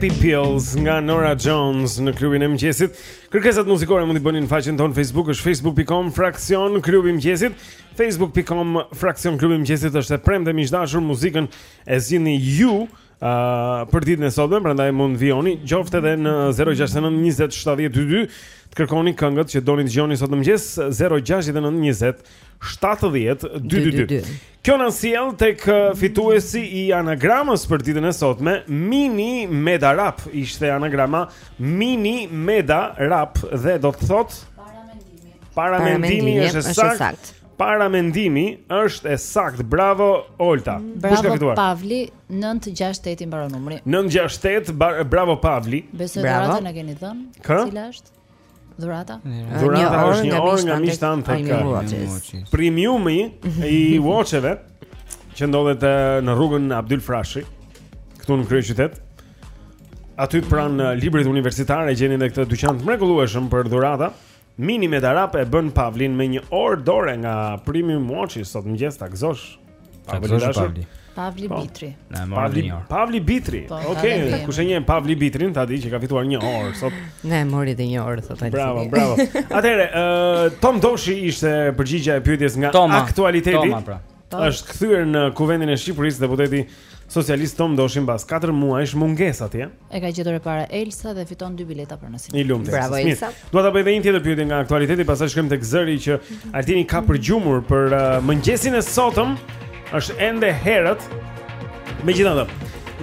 Happy Pills nga Norah Jones në klubin e mëngjesit. Kërkesat muzikore mund t'i bëni në faqen tonë Facebook, është facebook.com fraksion klubi i mëngjesit. Facebook.com fraksion klubi i mëngjesit është e premte miq të dashur muzikën e zgjidhni ju uh, për ditën e sotme, prandaj mund të vijoni qoftë edhe në 069 20 70 222 të kërkoni këngët që doni të dëgjoni sot në mëngjes 069 20 70 222. Kjo na sjell tek fituesi i anagramës për ditën e sotme, Mini Meda Rap ishte anagrama Mini Meda Rap dhe do të thotë Paramendimi është e saktë. Paramendimi është e saktë. Bravo Olta. Kush ka fituar? Pavli 968 i mbaron numri. 968 bravo Pavli. Besoj dhuratën e keni dhënë. Cila është? Dhurata? Dhurata është një orë nga mishtan të kërë Premium Watches Që ndodhet në rrugën Abdyl Frashëri Këtu në kryeqytet Aty pranë Librit Universitar e gjeni dhe këtë dyqan të mrekullueshëm për dhurata Dhurata Mini me darap e bën Pavlin me një orë dore nga Premium Watch sot mëngjes ta gëzosh. Pavli Pavli. Pavli po. Bitri. Na mori Pavli, një orë. Pavli Bitri. Po, Okej, okay. kush e njeh Pavli Bitrin, ta di që ka fituar një orë sot. Na e mori dhe një orë sot Alfred. Bravo, bravo. Atëherë, uh, Tom Doshi ishte përgjigja e pyetjes nga Toma, aktualiteti. Toma, pra. Po. Është kthyer në Kuvendin e Shqipërisë deputeti socialist Tom Doshi mbas 4 muajsh mungesë atje. E ka gjetur e para Elsa dhe fiton dy bileta për nasin. I lumtë. Bravo Elsa. Dua ta bëj edhe një tjetër pyetje nga aktualiteti, pastaj shkojmë tek zëri që Altini ka përgjumur për uh, mëngjesin e sotëm. Është ende herët. Megjithatë,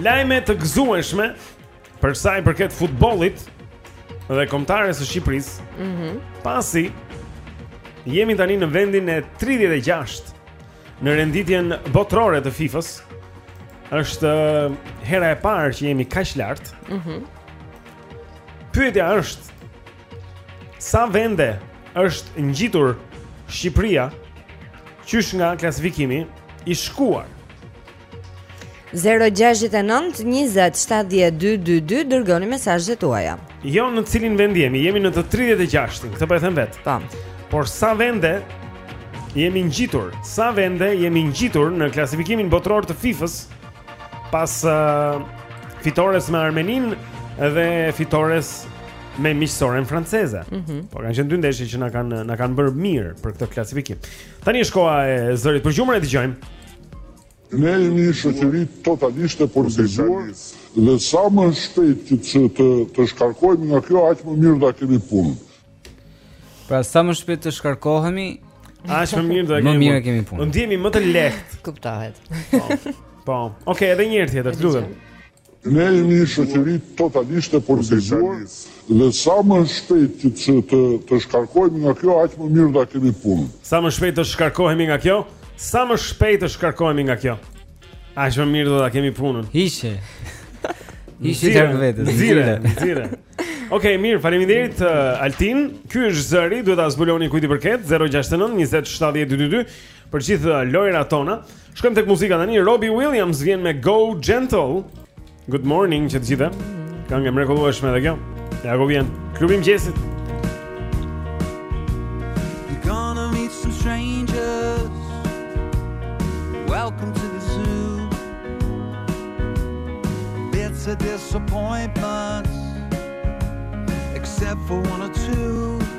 lajme të gëzueshme Për sa i përket futbollit dhe kombëtares së Shqipërisë, mm -hmm. pasi jemi tani në vendin e 36 në renditjen botërore të FIFA-s, është hera e parë që jemi kaq lart. Mhm. Mm Pyetja është sa vende është ngjitur Shqipëria qysh nga klasifikimi i shkuar. 0-6-9-27-12-2 Dërgoni mesazhet tuaja Jo në cilin vend jemi, jemi në të 36-in Këtë po e them vetë Tam. Po. Por sa vende jemi ngjitur Sa vende jemi ngjitur në klasifikimin botëror të FIFës Pas uh, fitores me Armeninë Dhe fitores me miqësoren franceze. Mm -hmm. Po kanë qenë dy ndeshje që na kanë na kanë bërë mirë për këtë klasifikim. Tani është koha e zërit përgjuar e dëgjojmë. Ne jemi një shoqëri totalisht e politizuar dhe sa më shpejt që të, të, të shkarkohemi nga kjo, aq më mirë do ta kemi punën. Pra sa më shpejt të shkarkohemi, aq më mirë do ta kemi. Më mirë kemi punën. Do ndihemi më të lehtë. Kuptohet. Po. po. Okej, okay, edhe një herë tjetër, lutem. Ne jemi një shoqëri totalisht e politizuar dhe sa më shpejt që të të të shkarkohemi nga kjo, aq më mirë do ta kemi punën. Sa më shpejt të shkarkohemi nga kjo, sa më shpejt të shkarkohemi nga kjo, aq më mirë do ta kemi punën. Hiqe. Hiqe prej vetes. Nxirre, nxirre. Okej, okay, mirë, faleminderit uh, Altin. Ky është zëri, duhet ta zbuloni kujt i përket 069 20 70 222. Për gjithë uh, lojërat tona Shkojmë tek muzika tani Robbie Williams vjen me Go Gentle Good morning që të gjithë Këngë e mrekullueshme edhe kjo Ja ku vjen Klubi i mëngjesit You're gonna meet some strangers Welcome to the zoo Bitter disappointments Except for one or two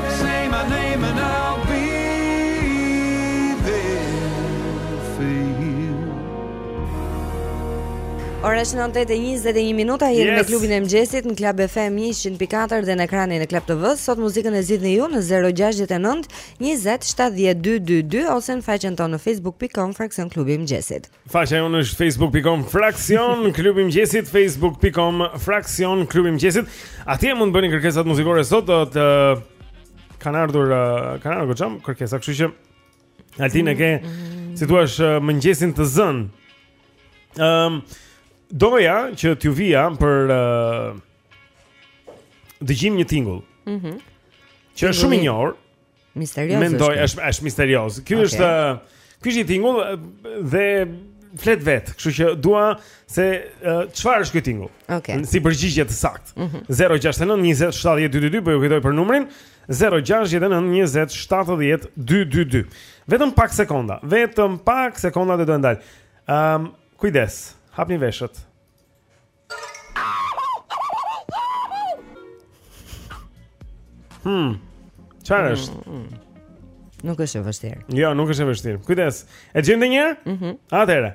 Ora është 9:21 minuta, jemi me klubin e mëngjesit në Club FM 104 dhe në ekranin e Club TV. Sot muzikën e zgjidhni ju në 069 20 70 222 ose në faqen tonë në facebook.com fraksion klubi i mëngjesit. Faqja jonë është facebook.com fraksion klubi mëngjesit facebook.com fraksion klubi mëngjesit. Atje mund të bëni kërkesat muzikore sot kanë ardhur kanë ardhur goxham kërkesa, kështu që Altin e ke si thua mëngjesin të zënë. Ëm ehm, um, doja që t'ju vija për uh, dëgjim një tingull. Mhm. Mm që është shumë i njohur. Misterioz. Mendoj është është misterioz. Ky okay. është ky është një tingull dhe flet vetë, kështu që dua se çfarë është ky tingull. Okay. Si përgjigje të saktë. Mm -hmm. 069 20 70 222, po ju kujtoj për numrin 069 20 70 222. Vetëm pak sekonda, vetëm pak sekonda dhe do ta ndaj. Ehm, um, kujdes. Hapni veshët. Hmm. Çfarë hmm, është? Hmm. Nuk është e vështirë. Jo, nuk është e vështirë. Kujdes. E dëgjojmë dhe një herë? Mhm. Mm Atëherë.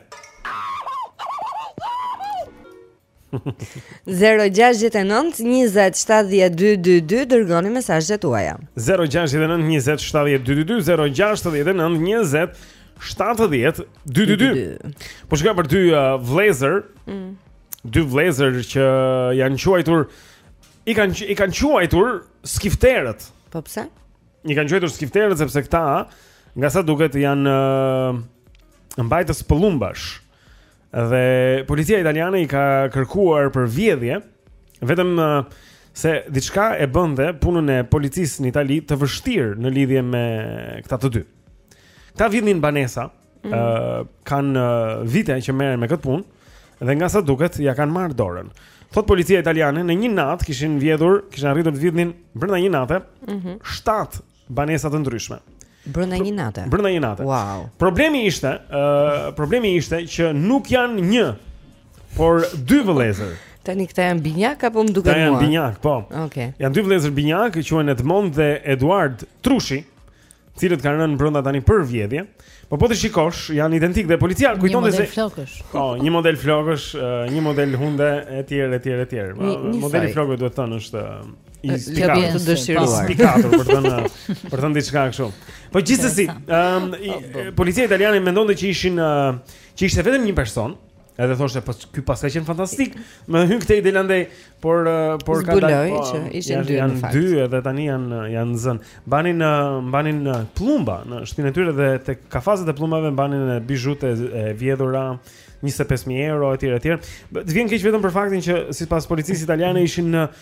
0-6-9-27-12-22 Dërgoni mesazhet tuaja 0-6-9-27-12-22 0-6-9-27-12-22 Po shkoj për dy uh, vëllezër Mm. Dy vëllezër që janë quajtur i kanë i kanë quajtur skifterët. Po pse? I kanë quajtur skifterët sepse këta nga sa duket janë uh, mbajtës pëllumbash. Dhe policia italiane i ka kërkuar për vjedhje vetëm uh, se diçka e bënte punën e policisë në Itali të vështirë në lidhje me këta të dy. Këta vidhnin banesa. mm. uh, kanë uh, vite që merren me këtë punë dhe nga sa duket ja kanë marrë dorën. Thotë policia italiane në një natë kishin vjedhur, kishin arritur të vidhnin brenda një nate, mm -hmm. 7 banesa të ndryshme. Brenda një nate. Brenda një nate. Wow. Problemi ishte, ë uh, problemi ishte që nuk janë një, por dy vëllezër. Tani këta janë binjakë apo më duket mua? Janë binjakë, po. Okej. Okay. Janë dy vëllezër binjakë, quhen Edmond dhe Eduard Trushi. cilët kanë rënë brenda tani për vjedhje. Po po t'i shikosh, janë identikë dhe policia kujtonte një model flokësh. Po, një model flokësh, një model hunde etj etj etj. Modeli i flokëve duhet thënë është i spikatur. Lë për të dëshiruar. I spikatur për të thënë për të thënë diçka kështu. Po gjithsesi, ëm po, po. policia italiane mendonte që ishin që ishte vetëm një person Edhe thoshte pas ky paska qenë fantastik. Më hyn këtej e del andej, por eh, por ka dalë po, që ishin dy në fakt. Dy edhe tani janë janë zënë. Mbanin eh, mbanin eh, pëllumba në shtëpinë e tyre dhe tek kafazet e pëllumbave mbanin bizhutë e, e vjedhura 25000 euro etj etj. Të vjen keq vetëm për faktin që sipas policisë italiane ishin në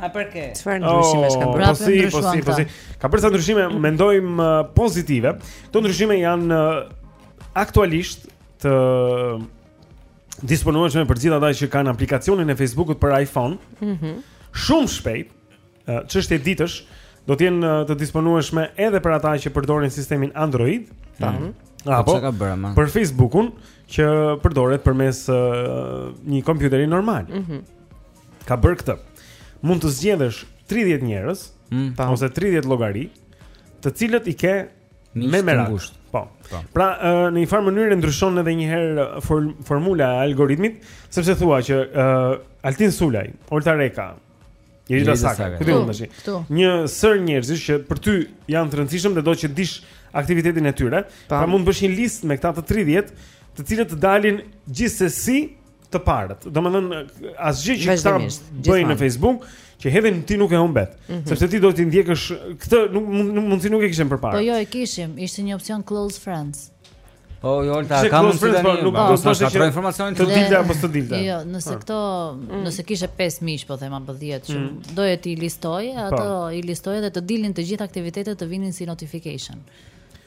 A për kë? Çfarë ndryshime oh, kanë bërë? Po si, po si, po si. Ka bërë sa ndryshime, mendojmë uh, pozitive. Këto ndryshime janë uh, aktualisht të disponueshme për gjithë ata që kanë aplikacionin e Facebookut për iPhone. Mhm. Mm Shumë shpejt, uh, çështje ditësh do të jenë të disponueshme edhe për ata që përdorin sistemin Android. Mhm. Mm Apo, po, bërë, për Facebookun që përdoret përmes uh, një kompjuteri normal. Mhm. Mm ka bërë këtë. Mund të zgjedhësh 30 njerëz mm, ose 30 llogari, të cilët i ke me merak. Po. po. Pra, në një farë mënyrë ndryshon edhe një herë formula e algoritmit, sepse thua që uh, Altin Sulaj, Olta Reka, Jeri Dasaka, ku di unë tash. Një sërë njerëzish që për ty janë të rëndësishëm dhe do që t'dish aktivitetin e tyre, pra mund të bësh një listë me këta të 30, të cilët të dalin gjithsesi të parët. Domethënë asgjë që ata bëjnë në Facebook që hedhin ti nuk e humbet, mm -hmm. sepse ti do t'i ndjekësh këtë mundësi nuk e kishim përpara. Po jo e kishim, ishte një opsion close friends. Po jo, ta kam mundësi tani. Po, nuk do të thoshte që informacioni të dilte apo s'të dilte. Jo, nëse këto, mm. nëse kishe 5 miq, po them apo 10 që mm. doje t'i listoje, po. ato i listoje dhe të dilin të gjitha aktivitetet të vinin si notification.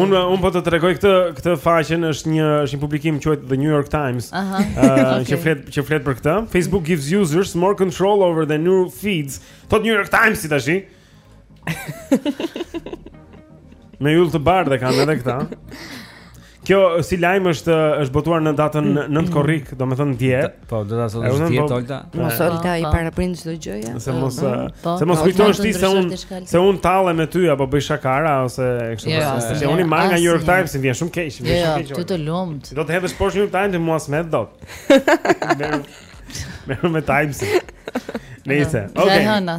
Unë unë po të tregoj këtë këtë faqen është një është një publikim quhet The New York Times. Ëh, uh, okay. që flet që flet për këtë. Facebook gives users more control over their news feeds. Po New York Times si tash. Me yll të bardhë kanë edhe këta. Kjo si lajm është është botuar në datën 9 mm. korrik, domethënë dje. Po, data sot është dhjetë Olta. Mos Olta i paraprind çdo gjëje. Se mos se mos kujtosh ti se unë se unë tallem me ty apo bëj shakara ose kështu po. Se jo, unë i marr nga New York Times, vjen shumë keq, vjen jo, shumë keq. Ti të lumtë. Do të hedhësh poshtë New York Times dhe mua s'më hedh dot. Me me Times. Nëse, okay. Ja,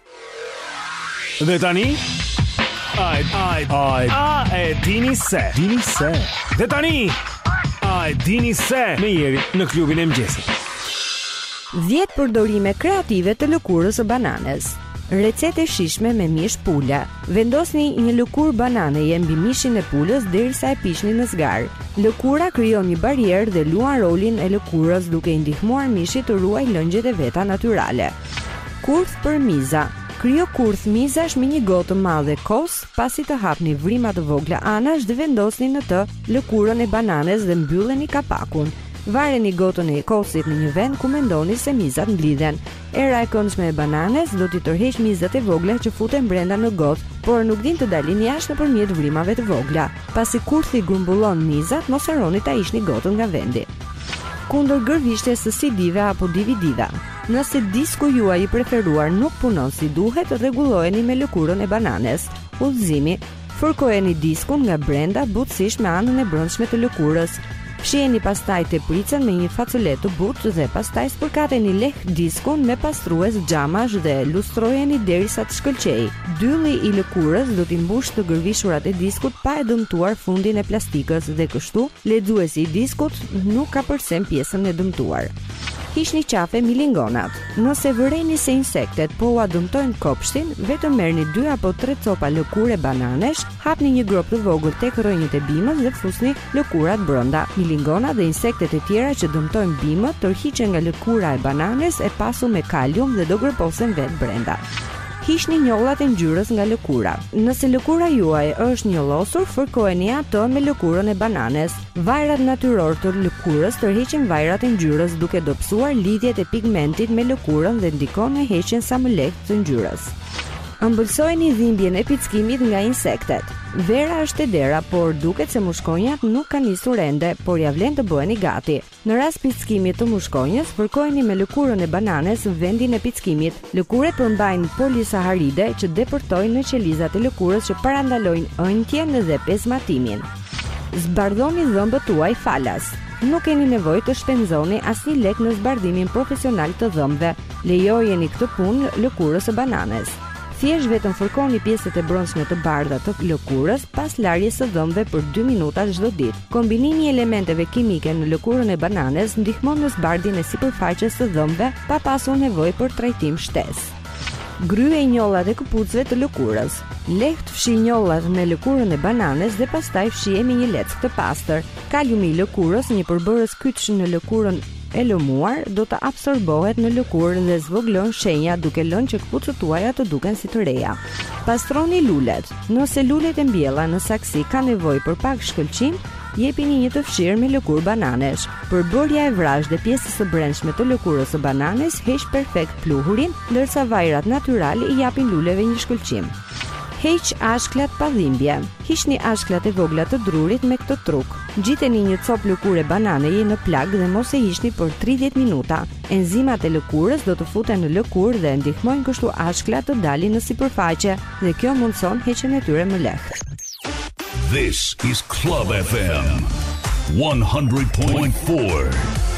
Dhe tani Ai ai ai a e dini se dini se Dhe tani A e dini se me Jerin në klubin e mëngjesit 10 përdorime kreative të lëkurës së bananes. Recetë e shijshme me mish pule. Vendosni një lëkurë bananeje mbi mishin e pulës derisa e piqni në zgarë. Lëkura krijon një barrierë dhe luan rolin e lëkurës duke i ndihmuar mishit të ruajë lëngjet e veta natyrale. Kurth për miza. Krijo kurth mizash me një gotë të madhe kos, pasi të hapni vrima të vogla anash dhe vendosni në të lëkurën e bananes dhe mbylleni kapakun. Vareni gotën e kosit në një vend ku mendoni se mizat mblidhen. Era e këndshme e bananes do t'i tërheq mizat e vogla që futen brenda në gotë, por nuk dinë të dalin jashtë nëpërmjet vrimave të vogla. Pasi kurthi grumbullon mizat, mos harroni ta hiqni gotën nga vendi. Kundër gërvishtjes së CD-ve apo DVD-ve. Nëse disku juaj i preferuar nuk punon si duhet, rregullojeni me lëkurën e bananes. Udhëzimi. Fërkojeni diskun nga brenda butësisht me anën e brendshme të lëkurës. Fshiheni pastaj tepricën me një facoletë të butë dhe pastaj spërkateni lehtë diskun me pastrues xhamash dhe lustrojeni derisa të shkëlqejë. Dylli i lëkurës do t'i mbushë të gërvishurat e diskut pa e dëmtuar fundin e plastikës dhe kështu lexuesi i diskut nuk kapërcen pjesën e dëmtuar. Hiqni qafe milingonat. Nëse vëreni se insektet po ua dëmtojnë kopshtin, vetëm merrni dy apo tre copa lëkure bananesh, hapni një gropë të vogël tek rrënjët e bimës dhe fusni lëkurat brenda. Milingonat dhe insektet e tjera që dëmtojnë bimët tërhiqen nga lëkura e bananes e pasur me kalium dhe do groposen vetë brenda. Hiqni njollat e ngjyrës nga lëkura. Nëse lëkura juaj është njollosur, fërkojeni atë me lëkurën e bananes. Vajrat natyrorë të lëkurës tërheqin vajrat e ngjyrës duke dobësuar lidhjet e pigmentit me lëkurën dhe ndikon në heqjen sa më lehtë të ngjyrës. Ëmbëlsojeni dhimbjen e pickimit nga insektet. Vera është te dera, por duket se mushkonjat nuk kanë nisur ende, por ia vlen të bëheni gati. Në rast pickimi të mushkonjës, fërkojeni me lëkurën e bananes vendin e pickimit. Lëkurat përmbajnë polisaharide që depërtojnë në qelizat e lëkurës që parandalojnë ënjtjen dhe pezmatimin. Zbardhoni dhëmbët tuaj falas. Nuk keni nevojë të shpenzoni asnjë lek në zbardhimin profesional të dhëmbëve. Lejojeni këtë punë lëkurës së bananes. Thjesht vetëm fërkoni pjesët e brendshme të bardha të lëkurës pas larjes së dhëmbëve për 2 minuta çdo ditë. Kombinimi i elementeve kimike në lëkurën e bananes ndihmon në zbardhjen e sipërfaqes së dhëmbëve pa pasur nevojë për trajtim shtesë. Gërryej njollat e këpucëve të lëkurës. Lehtë fshij njollat me lëkurën e bananes dhe pastaj fshije me një leckë të pastër. Kaliumi i lëkurës, një përbërës kyç në lëkurën e lëmuar do të absorbohet në lëkurë dhe zvogëlon shenjat duke lënë që këpucët tuaja të duken si të reja. Pastroni lulet. Nëse lulet e mbjella në saksi kanë nevojë për pak shkëlqim, jepini një të fshirë me lëkurë bananesh. Përbërja e vrazhdë e pjesës së brendshme të lëkurës së bananes heq perfekt pluhurin, ndërsa vajrat natyrale i japin luleve një shkëlqim. Heq ashklat pa dhimbje. Hiqni ashklat e vogla të drurit me këtë truk. Ngjiteni një copë lëkure bananeje në plagë dhe mos e hiqni për 30 minuta. Enzimat e lëkurës do të futen në lëkurë dhe ndihmojnë kështu ashklat të dalin në sipërfaqe dhe kjo mundëson heqjen e tyre më lehtë. This is Club FM 100.4.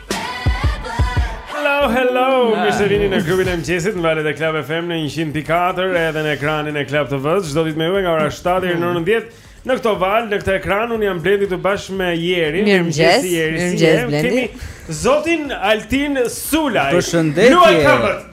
hello, mirë se vini në klubin e mëngjesit në valët e Club FM në 100.4 edhe në ekranin e Club TV. Çdo ditë me ju nga ora 7 deri në orën 10. Në këto valë, në këtë ekran unë jam Blendi këtu bashkë me Jerin. Mirëmëngjes, mirëmëngjes Blendi. Kemi Zotin Altin Sulaj. Përshëndetje. Luaj këmbët.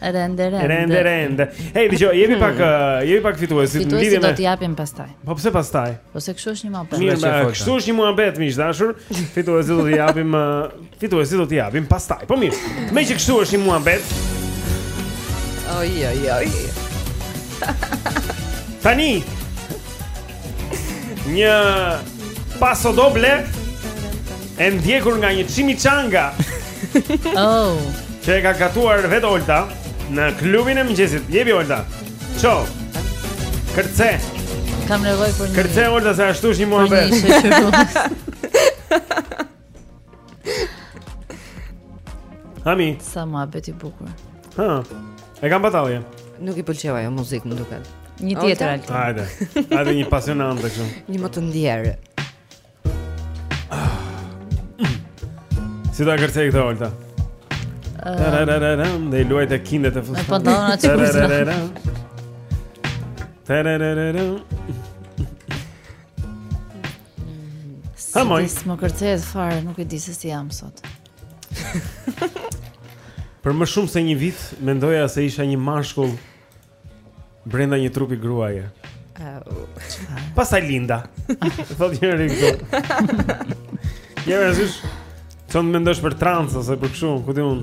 Rende rende. Rende rende. Hey, dije, jemi pak hmm. jemi pak fituesit në lidhje me. Do t'i japim pastaj. Po pse pastaj? Po se kështu është një muhabet. Mirë, pra, kështu është një muhabet miq të dashur. Fituesit do t'i japim fituesit do t'i japim pastaj. Po mirë. Meqë kështu është një muhabet. Oj oj oj. Tani. Një paso doble e ndjekur nga një chimichanga. Oh. Që e ka gatuar vetë Olta në klubin e mëngjesit. Jepi Olta. Ço. Kërce. Kam nevojë për një. Kërce Olta se ashtu është një muhabet. Hami. Sa muhabet i bukur. Ha. E kam batalje. Nuk i pëlqeu ajo muzikë, më duket. Një tjetër alë. Hajde. Hajde një pasionant kështu. Një më të ndjerë. Si do kërcejë këtë Olta? Tararararam, dhe i luajte kindet e fustanit. Me pantallona që kërëzë. Tararararam. Tararararam. Ha moj. S'më kërcehet fare, nuk e di se si jam sot. Për më shumë se një vit mendoja se isha një mashkull brenda një trupi gruaje. Pastaj linda. Thotë një rikë. Ja, rëzish. Çon mendosh për trans ose për kështu, ku ti un?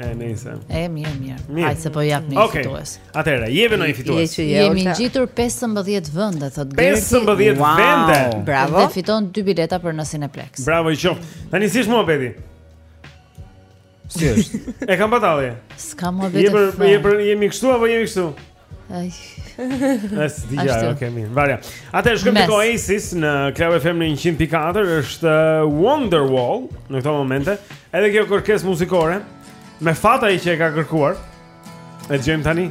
E nejse. E mirë, mirë. mirë. Hajde se po jap një okay. fitues. Atëherë, jemi në një fitues. Jemi ngjitur 15 vende, thotë Berti. 15 vende. Bravo. Dhe fiton dy bileta për në Cineplex. Bravo i qoftë. Tani si është muhabeti? Si është? e kam batalje. S'ka muhabet. Jemi për jemi për jemi kështu apo jemi kështu? S'e dija, okay, mirë. Varja. Atëherë shkojmë tek Oasis në Club FM në 100.4 është uh, Wonderwall në këto momente. Edhe kjo kërkesë muzikore me fat ai që e ka kërkuar. E dëgjojmë tani.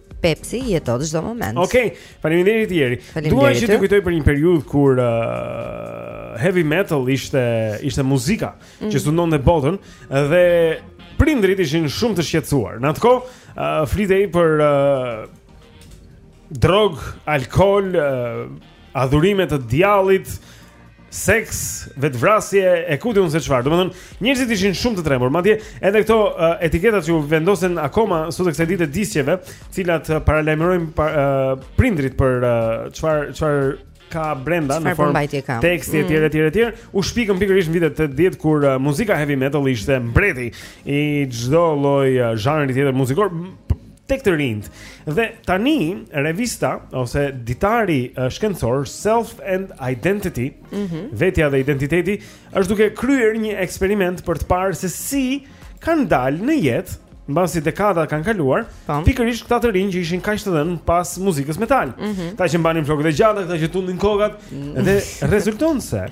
Pepsi jeton çdo moment. Okej, okay, faleminderit Jeri. Dua që t'ju kujtoj për një periudhë kur uh, heavy metal ishte ishte muzika mm. që sundonte botën dhe prindërit ishin shumë të shqetësuar. Në atë kohë uh, flitej për uh, drogë, alkool, uh, adhurime të djallit, seks, vetëvrasje e ku di unë se çfarë. Domethënë, njerëzit ishin shumë të trembur. Madje edhe këto uh, etiketat që u vendosen akoma sot e kësaj dite disqeve, të cilat uh, paralajmërojnë pa, uh, prindërit për çfarë uh, çfarë ka brenda në formë teksti etj mm. etj etj, u shpikën pikërisht në vitet 80 kur uh, muzika heavy metal ishte mbreti i çdo lloj uh, zhanri tjetër muzikor tek të rinjtë. Dhe tani revista ose ditari shkencor Self and Identity, mm -hmm. vetja dhe identiteti, është duke kryer një eksperiment për të parë se si kanë dalë në jetë mbasi dekada kanë kaluar, pikërisht këta të rinj që ishin kaq të dhënë pas muzikës metal. Mm -hmm. Këta që mbanin flokët e gjata, këta që tundnin kokat mm -hmm. dhe rezulton se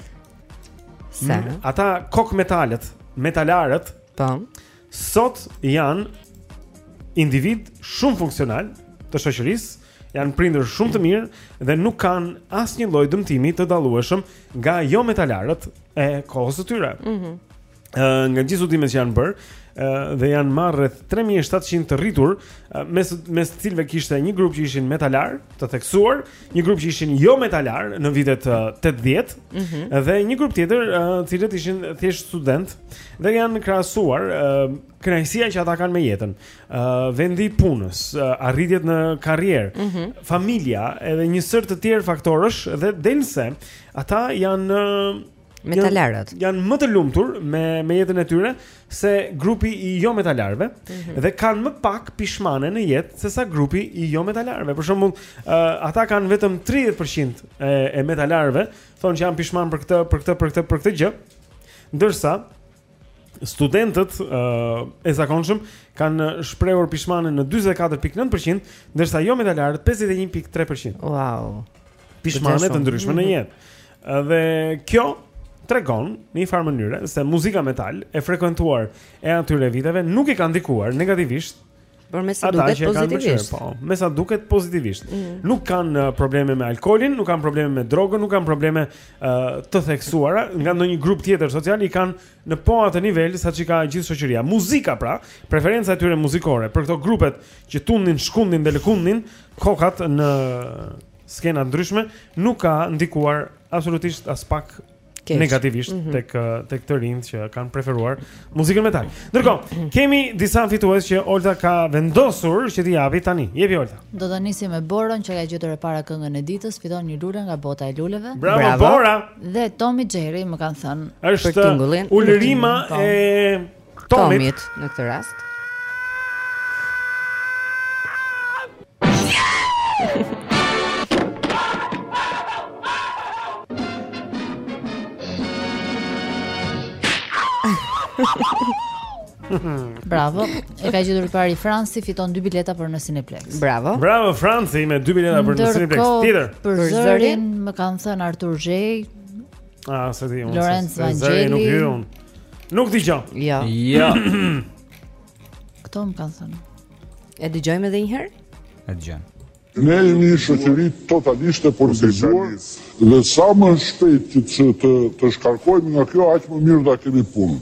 se ata kokëmetalet, metalarët, tan Sot janë individë shumë funksionalë të shoqërisë, janë prindër shumë të mirë dhe nuk kanë asnjë lloj dëmtimi të dallueshëm nga jometalarët e kohës së tyre. Ëh, mm -hmm. nga gjithë studimet që janë bërë, dhe janë marrë rreth 370 të rritur, mes mes të cilëve kishte një grup që ishin metalarë, të theksuar, një grup që ishin jometalarë në vitet 80 mm -hmm. dhe një grup tjetër të uh, cilët ishin thjesht studentë dhe janë krahasuar uh, kënaqësia që ata kanë me jetën, uh, vendi i punës, uh, arritjet në karrierë, mm -hmm. familja, edhe një sërë të tjerë faktorësh dhe del se ata janë uh, metalarët janë më të lumtur me me jetën e tyre se grupi i jometalarëve mm -hmm. dhe kanë më pak pishmane në jetë sesa grupi i jometalarëve. Për shembull, uh, ata kanë vetëm 30% e, e metalarëve, thonë që janë pishman për këtë, për këtë, për këtë, për këtë gjë. Ndërsa studentët uh, e zakonshëm kanë shprehur pishmane në 44.9%, ndërsa jometalarët 51.3%. Wow. Pishmane të ndryshme mm -hmm. në mhm. jetë. Dhe kjo tregon në një farë mënyre se muzika metal e frekuentuar e atyre viteve nuk i ka ndikuar negativisht Por me sa duket pozitivisht. Po, me sa duket pozitivisht. Mm -hmm. Nuk kanë uh, probleme me alkoolin, nuk kanë probleme me drogën, nuk kanë probleme uh, të theksuara nga ndonjë grup tjetër social i kanë në po atë nivel sa ç'i ka gjithë shoqëria. Muzika pra, preferenca e tyre muzikore për këto grupet që tundnin, shkundnin dhe lëkundnin kokat në skena ndryshme nuk ka ndikuar absolutisht aspak negativisht mm -hmm. tek tek të rinjtë që kanë preferuar muzikën metal. Ndërkohë, mm -hmm. kemi disa fitues që Olta ka vendosur që t'i japi tani. Jepi Olta. Do të nisim me Borën që ka gjetur e para këngën e ditës, fiton një lule nga bota e luleve. Bravo, Bravo. Bora. Dhe Tommy Jerry më kanë thënë për tingullin. Ulërima po. e Tomit në këtë rast. Bravo. E ka gjetur i pari Franci fiton dy bileta për në Cineplex. Bravo. Bravo Franci me dy bileta për në Cineplex. Tjetër. Për zërin më kanë thënë Artur Zheji Ah, sa ti unë. Lorenc Vangjeli. Nuk hyj unë. Nuk dëgjon. Jo. Jo. Këto më kanë thënë. E dëgjojmë edhe një herë? E dëgjojmë. Ne jemi një shoqëri totalisht e politizuar dhe sa më shpejt që të të, të shkarkojmë nga kjo aq më mirë do ta kemi punën.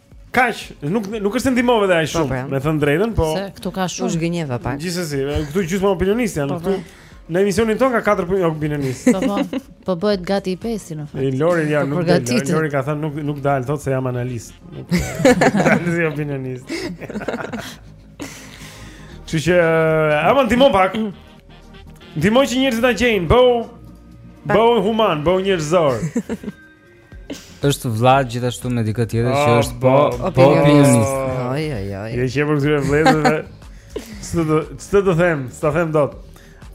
Kaq, nuk nuk është se ndihmove dhe aq po, shumë, pra. me thënë të drejtën, po. Se këtu ka shumë. U zhgënjeva pak. Gjithsesi, këtu gjithmonë opinionistë janë po, këtu. Pra. Në emisionin tonë ka 4 opinionistë. Po po. Po bëhet gati i pesti në fakt. Lori ja nuk del. Lori ka thënë nuk nuk dal, thotë se jam analist. Nuk dal si opinionist. Që që, a më ndihmon pak Ndihmo që njerëzit ta gjejnë Bëhu Bëhu human, bëhu njerëzor është vlla gjithashtu me dikë tjetër që ah, është po po opinionist. Ai ai ai. Njëri prej këtyre vëllezërve? Ç'të do ç'të të them, s'ta them dot.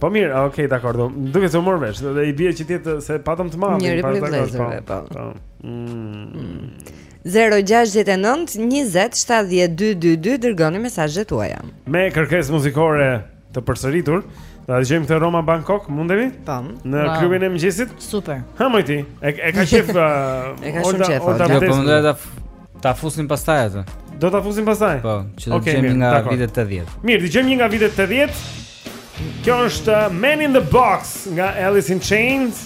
Po mirë, ah, okay, dakor. Duket se u mor vesh, dhe i bie që ti të se patëm të marrë. Njëri prej vëllezërve, po. po. po. Mm. 069 20 70 222 dërgoni mesazhet tuaja. Me kërkesë muzikore Të përsëritur, ta dëgjojmë këtë Roma Bangkok, mundemi? Tam. Po. Në wow. klubin e mëngjesit? Super. Ha moj ti, e, e ka qef uh, E ka shumë qef. Jo, po mendoj ta ta fusim pastaj atë. Do ta fusim pastaj? Po, që do okay, të dëgjojmë nga vitet 80. Mirë, dëgjojmë një nga vitet 80. Kjo është uh, Man in the Box nga Alice in Chains.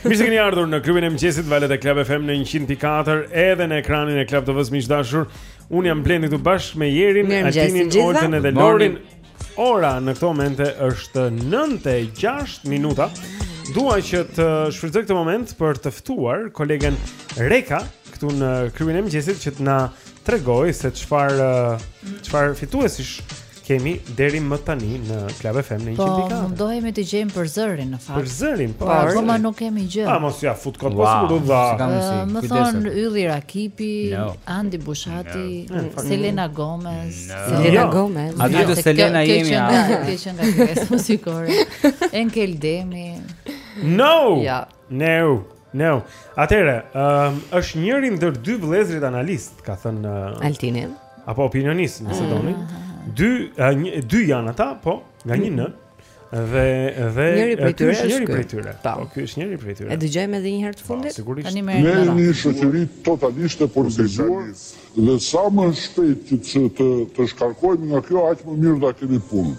Mirë se keni ardhur në klubin e mëngjesit, valët e Club FM në 100.4 edhe në ekranin e Club TV-s miq të dashur. Unë jam Blendi këtu bashkë me Jerin, Altinin, Oltën dhe Lorin. Ora në këto momente është 9:06 minuta. Dua që të shfrytëzoj këtë moment për të ftuar kolegen Reka këtu në klubin e mëngjesit që të na tregojë se çfarë çfarë fituesish kemi deri më tani në Club FM në 100.4. Po, mundohemi të gjejmë për zërin në fakt. Për zërin, po. Por akoma nuk kemi gjë. Ah, mos ja fut kot pas kur u dha. Më thon Ylli Rakipi, Andi Bushati, Selena Gomez. Selena Gomez. A do të Selena jemi ja. Kjo që nga kjo është muzikore. Enkel Demi. No. Ja. No. No. Atëre, um, është njëri ndër dy vëllezërit analistë, ka thënë uh, Altini. Apo opinionist, nëse mm. doni. Dy uh, një, dy janë ata, po, nga një nënë dhe dhe njëri prej tyre është njëri prej tyre. Po, po, ky është njëri prej tyre. E dëgjojmë edhe një herë të fundit. Po, Tani më rëndë. Ne një shoqëri totalisht e politizuar dhe sa më shpejt që të shkarkohemi nga kjo, aq më mirë do ta kemi punën.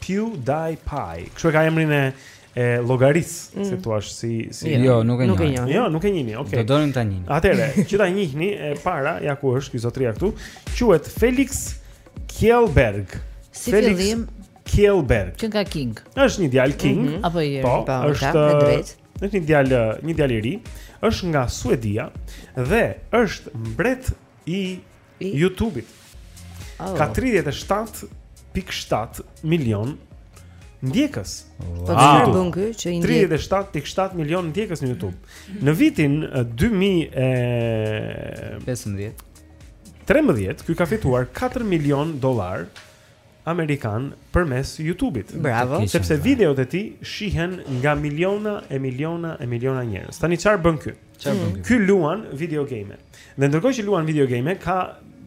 PewDiePie. Kështu e ka emrin e e llogarisë, mm. si thua, si si jo, nuk e njeh. Jo, nuk e njihni. Okej. Okay. Do donim ta njihni. Atëre, që ta njihni e para, ja ku është ky zotria këtu, quhet Felix Kjellberg. Si Felix fillim Kjellberg. Që nga King. Është një djalë King. Mm -hmm. Apo i ri. Po, po është e drejtë. Është një djalë, një djalë i ri. Është nga Suedia dhe është mbret i YouTube-it. Oh. Ka 37.7 milion ndjekës. Po çfarë bën ky që i ndjek? 37.7 milion ndjekës në YouTube. Në vitin 2013, ky ka fituar 4 milion dollar amerikan përmes YouTube-it. Bravo. Sepse videot e tij shihen nga miliona e miliona e miliona njerëz. Tani çfarë bën ky? Ky luan video game. Dhe ndërkohë që luan video game ka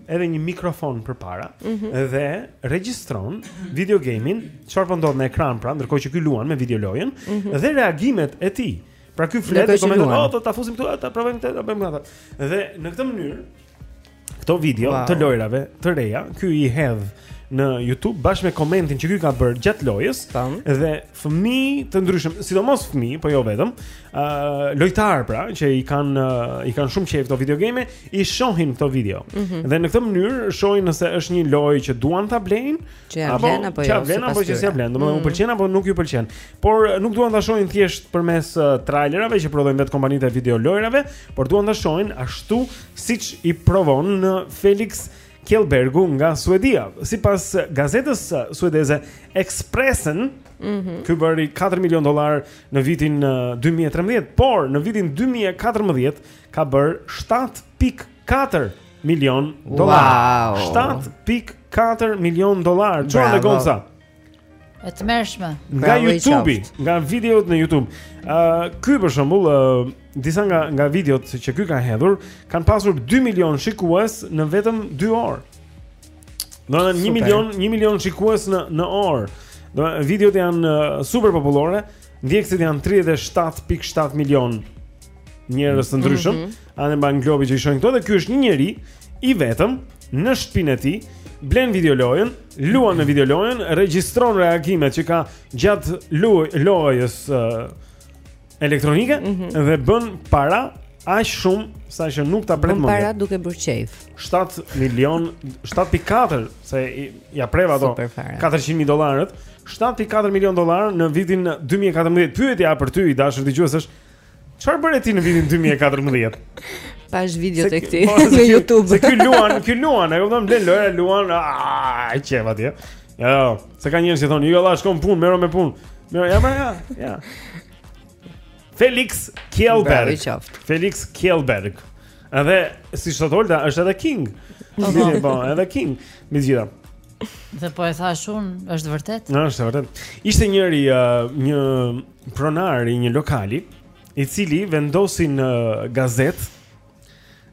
edhe një mikrofon përpara mm -hmm. dhe regjistron video game-in, çfarë po ndodh në ekran pra, ndërkohë që ky luan me video lojën mm -hmm. dhe reagimet e tij. Pra ky flet dhe komenton, "Oh, do ta fusim këtu, ta provojmë këtë, do bëjmë atë." Dhe në këtë mënyrë këto video wow. të lojrave të reja, ky i hedh në YouTube bashkë me komentin që ky ka bërë gjatë lojës dhe fëmijë të ndryshëm, sidomos fëmijë, po jo vetëm, ë uh, lojtarë pra, që i kanë uh, i kanë shumë qejf këto videogame, i shohin këto video. Mm -hmm. Dhe në këtë mënyrë shohin nëse është një lojë që duan ta blejnë, që ia vlen apo jo. Që vlen apo që s'ia vlen, domethënë mm -hmm. u mhm. pëlqen apo nuk ju pëlqen. Por nuk duan ta shohin thjesht përmes uh, trailerave që prodhojnë vetë kompanitë e video lojrave, por duan ta shohin ashtu siç i provon Felix Kjellbergu nga Suedia. Sipas gazetës suedeze Expressen, mm -hmm. ky bëri 4 milion dollarë në vitin 2013, por në vitin 2014 ka bërë 7.4 milion dollarë. Wow. 7.4 milion dollarë. Çfarë legon sa? E tmerrshme Nga YouTube, nga videot në YouTube uh, Ky për shëmbull uh, Disa nga, nga videot që ky ka hedhur Kanë pasur 2 milion shikues në vetëm 2 orë Domethënë 1 milion, 1 milion shikues në, në orë Domethënë videot janë uh, super popullore Ndjekësit janë 37.7 milion njerëz të ndryshëm mm -hmm. Anembanë globit që i shohin këto dhe ky është një njeri i vetëm në shtëpinë e tij, blen videolojën, luan me videolojën, regjistron reagimet që ka gjatë lojës uh, elektronike mm -hmm. dhe bën para aq shumë sa që nuk ta pret mendja. Bën para duke bërë qejf. 7 milion 7.4 se ia preva ato 400 mijë dollarët. 7.4 milion dollarë në vitin 2014. Pyetja për ty i dashur dëgjues është Çfarë bëre ti në vitin 2014? Pashë video të këtij po, në YouTube. Se ky luan, ky luan, e kupton blen lojra luan. Ai çfarë bën ti. Jo, jo, se ka njerëz që thonë, "Jo, hajt, shko në punë, merru me punë." Merru, ja, ja, ja. Felix Kjellberg. Felix Kjellberg. Edhe si sot holta është edhe king. Po, po. po, edhe king. Mbi të gjitha. Dhe po e thash unë, është vërtet? Në, është vërtet. Ishte njëri uh, një pronar i një lokali i cili vendosi në gazetë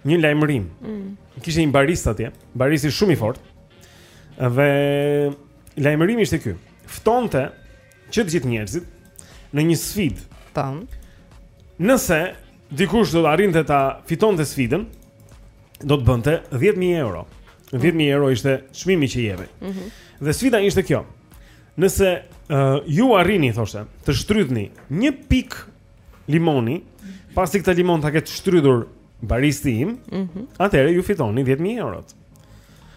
një lajmërim. Mm. Kishte një barist atje, baristi shumë i fortë. Dhe lajmërimi ishte ky. Ftonte që të gjithë njerëzit në një sfidë. Tan. Nëse dikush do të arrinte ta fitonte sfidën, do të bënte 10000 euro. 10000 euro ishte çmimi që jepej. Mm -hmm. Dhe sfida ishte kjo. Nëse uh, ju arrini thoshte të shtrydhni një pikë limoni, pasi këtë limon ta ketë shtrydhur baristi im, mm -hmm. atëherë ju fitoni 10000 euro.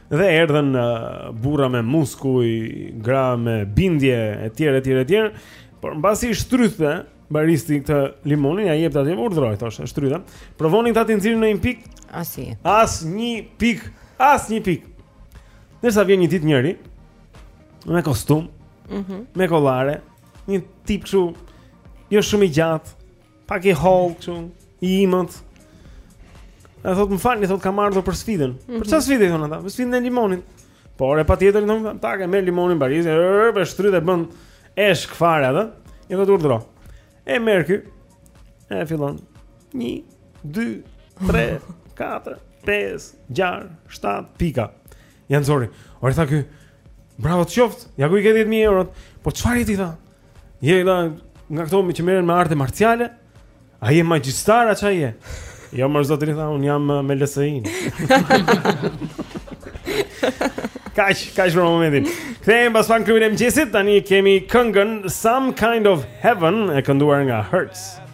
Dhe erdhën uh, burra me muskuj, gra me bindje etj etj etj, por mbasi i shtrydhte baristi këtë limonin, ia jepte atyre urdhëro thoshte, shtrydhe. Provonin ata, t'i nxirrnin një pikë? Asnjë. Asnjë pikë, asnjë pikë. Derisa vjen një ditë njëri, me kostum, mm -hmm. me kollare, një tip kështu jo shumë i gjatë, pak i hollë kështu, i imët. Ai thotë, "Më falni, thotë kam ardhur për sfidën." Mm -hmm. Për çfarë sfidë thonë ata? Për sfidën e limonit. Ore patjetër i thonë, "Tak, e merr limonin baristi, e shtrydh e bën eshkë fare atë." I thotë urdhëro. E merr ky. E fillon. 1 2 3 4 5 6 7 pika. Janë zori. Ore tha ky. Bravo të qoftë. Ja ku i ke 10000 euro. Po çfarë je ti tha? Je tha nga këto mi që merren me arte marciale? A je magjistar a ça je? Jo, mor zotëri tha, un jam me LSI-n. Kaq, kaq për momentin. Kthehem pas pak klubin e mëngjesit. Tani kemi këngën Some Kind of Heaven e kënduar nga Hurts.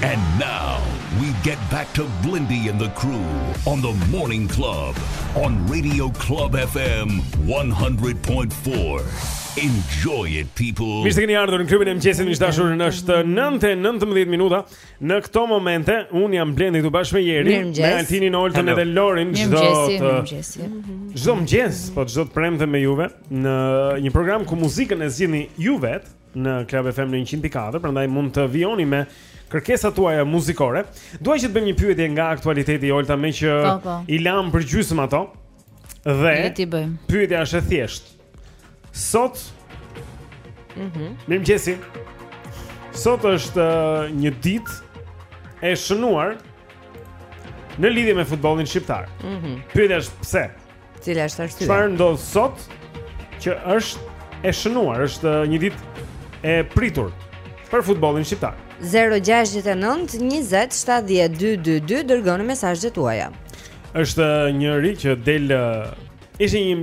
And now we get back to Blendi and the crew on the Morning Club on Radio Club FM 100.4. Enjoy it people. Mirë se keni ardhur në klubin e mëngjesit, miq të dashur. Është 9:19 minuta. Në këto momente un jam Blendi këtu bashkë me Jerin, me Altinin, Oltën dhe Lorin çdo të çdo mëngjes, po çdo të premte me juve në një program ku muzikën e zgjidhni ju vetë. në Club FM në 100.4, prandaj mund të vijoni me kërkesat tuaja muzikore. Dua që të bëjmë një pyetje nga aktualiteti Olta meqë po, po. i lam për gjysmë ato. Dhe le t'i bëjmë. Pyetja është e thjeshtë. Sot Mhm. Mm Mirëmëngjesi. Sot është uh, një ditë e shënuar në lidhje me futbollin shqiptar. Mhm. Mm Pyetja është pse? Cila është arsyeja? Çfarë ndodh sot që është e shënuar, është një ditë e pritur për futbollin shqiptar. 069 20 70 222 dërgoni mesazhet tuaja. Është njëri që del ishte një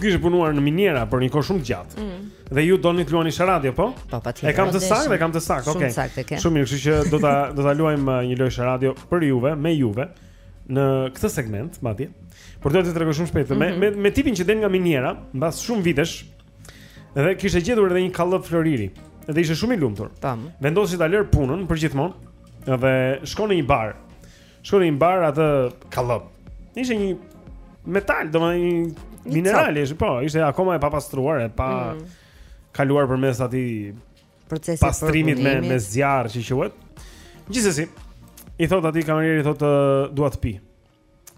kishte punuar në miniera për një kohë shumë të gjatë. Mm. Dhe ju doni të luani Sharadio, po? Po, patjetër. E kam të saktë, e kam të saktë. Okej. Shumë saktë e ke. Shumë mirë, kështu që do ta do ta luajmë uh, një lojë Sharadio për juve, me juve. në këtë segment, madje. Por do të të tregoj shumë shpejt mm -hmm. me, me me tipin që del nga miniera, mbas shumë vitesh, edhe kishte gjetur edhe një kallëp floriri, edhe ishte shumë i lumtur. Tam. Vendosi ta lërë punën përgjithmonë, edhe shkon në një bar. Shkon në një bar atë kallëp. Ishte një metal, domethënë një mineral, ishte po, ishte akoma e papastruar, e pa mm -hmm. kaluar përmes atij procesit të pastrimit me me zjarr që quhet. Gjithsesi, i thot atij kamerierit i thot dua të pi.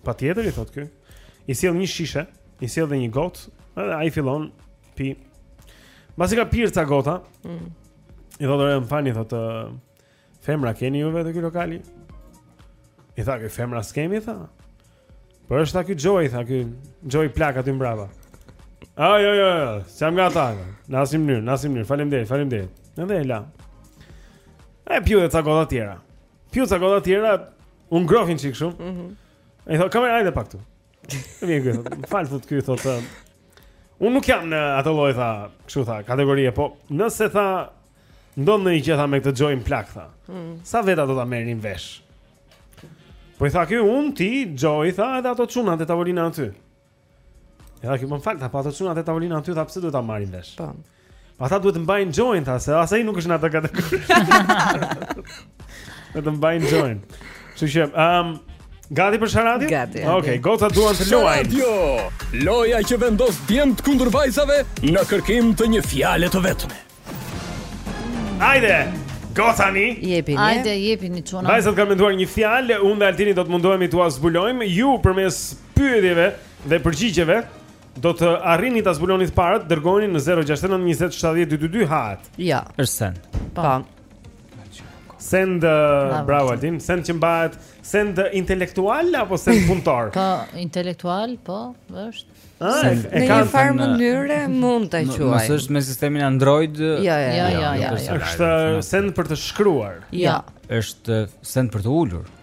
Patjetër i thot ky. I sjell një shishe, i sjell dhe një gotë, edhe ai fillon pi. Mbasi ka pirë ca gota. Mm. I thot ore, më falni thot Femra keni juve te ky lokali? I tha ky femra s'kemi tha. Po është tha ky Xhoi tha ky Xhoi plak aty mbrapa. Ah jo jo jo, s'jam nga ata. Në asnjë mënyrë, në asnjë mënyrë. Faleminderit, faleminderit. Edhe e la. E piu dhe ca gota tjera. Piu ca gota tjera, u ngroh një çik shumë. Mhm. Mm E i tha kamerier hajde pak ktu. Mirë, më fal thotë ky thotë. Unë nuk jam në atë lloj tha, kështu tha, kategorie, po nëse tha ndodh ndonjë gjë tha me këtë Join plak tha. Mm. Sa veta do ta marrin vesh? Po i tha ky unë ti Joy tha edhe ato çunat te tavolina aty. Ja, tha më fal, tha po ato çunat te tavolina aty, tha pse duhet ta marrin vesh? Po. Ata duhet të mbajnë Join, tha se ajo s' është në atë kategori. Duhet të mbajnë Join. Kështu që, um, gati për Sharadio? Gati. Okej, okay, goca duan të luajnë. Sharadio, loja që vendos djemt kundër vajzave në kërkim të një fjale të vetme. Ajde! Goca, hë. Jepini. Ajde, jepini çuna. Vajzat kanë menduar një fjalë, unë dhe Altini do të mundohemi t'ua zbulojmë ju përmes pyetjeve dhe përgjigjeve Do të arrini ta zbuloni të parët, dërgojeni në 069 20 70 222 hajt. Ja. Jo. Është send. Po. po. Send uh, bravo Altin, send që mbahet send intelektual apo send punëtor? Po, intelektual, po, është. Ah, në një farë uh, mënyre mund ta quaj. Mos është me sistemin Android. Jo, jo, jo, jo. jo, jo. Është send për të shkruar. Jo. Është send për të ulur.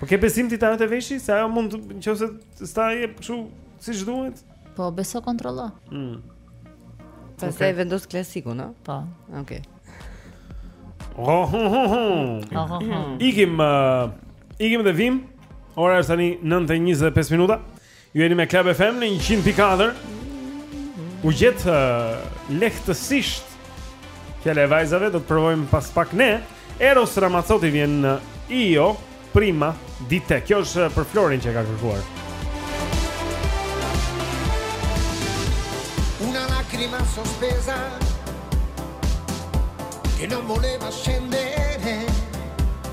Po ke besim ti tani të veshi se ajo mund nëse sta jep kështu siç duhet? Po beso kontrollo. Mm. Pastaj okay. vendos klasikun, a? Po. Okej. Okay. Ikim uh, ikim dhe vim. Ora është tani 9:25 minuta. Ju jeni me Club FM në 100.4. U gjet uh, lehtësisht. Fjala e vajzave do të provojmë pas pak ne. Eros Ramazzotti vjen me Io Prima di te. Kjo është uh, për Florin që e ka kërkuar. Una lacrima sospesa Che non voleva scendere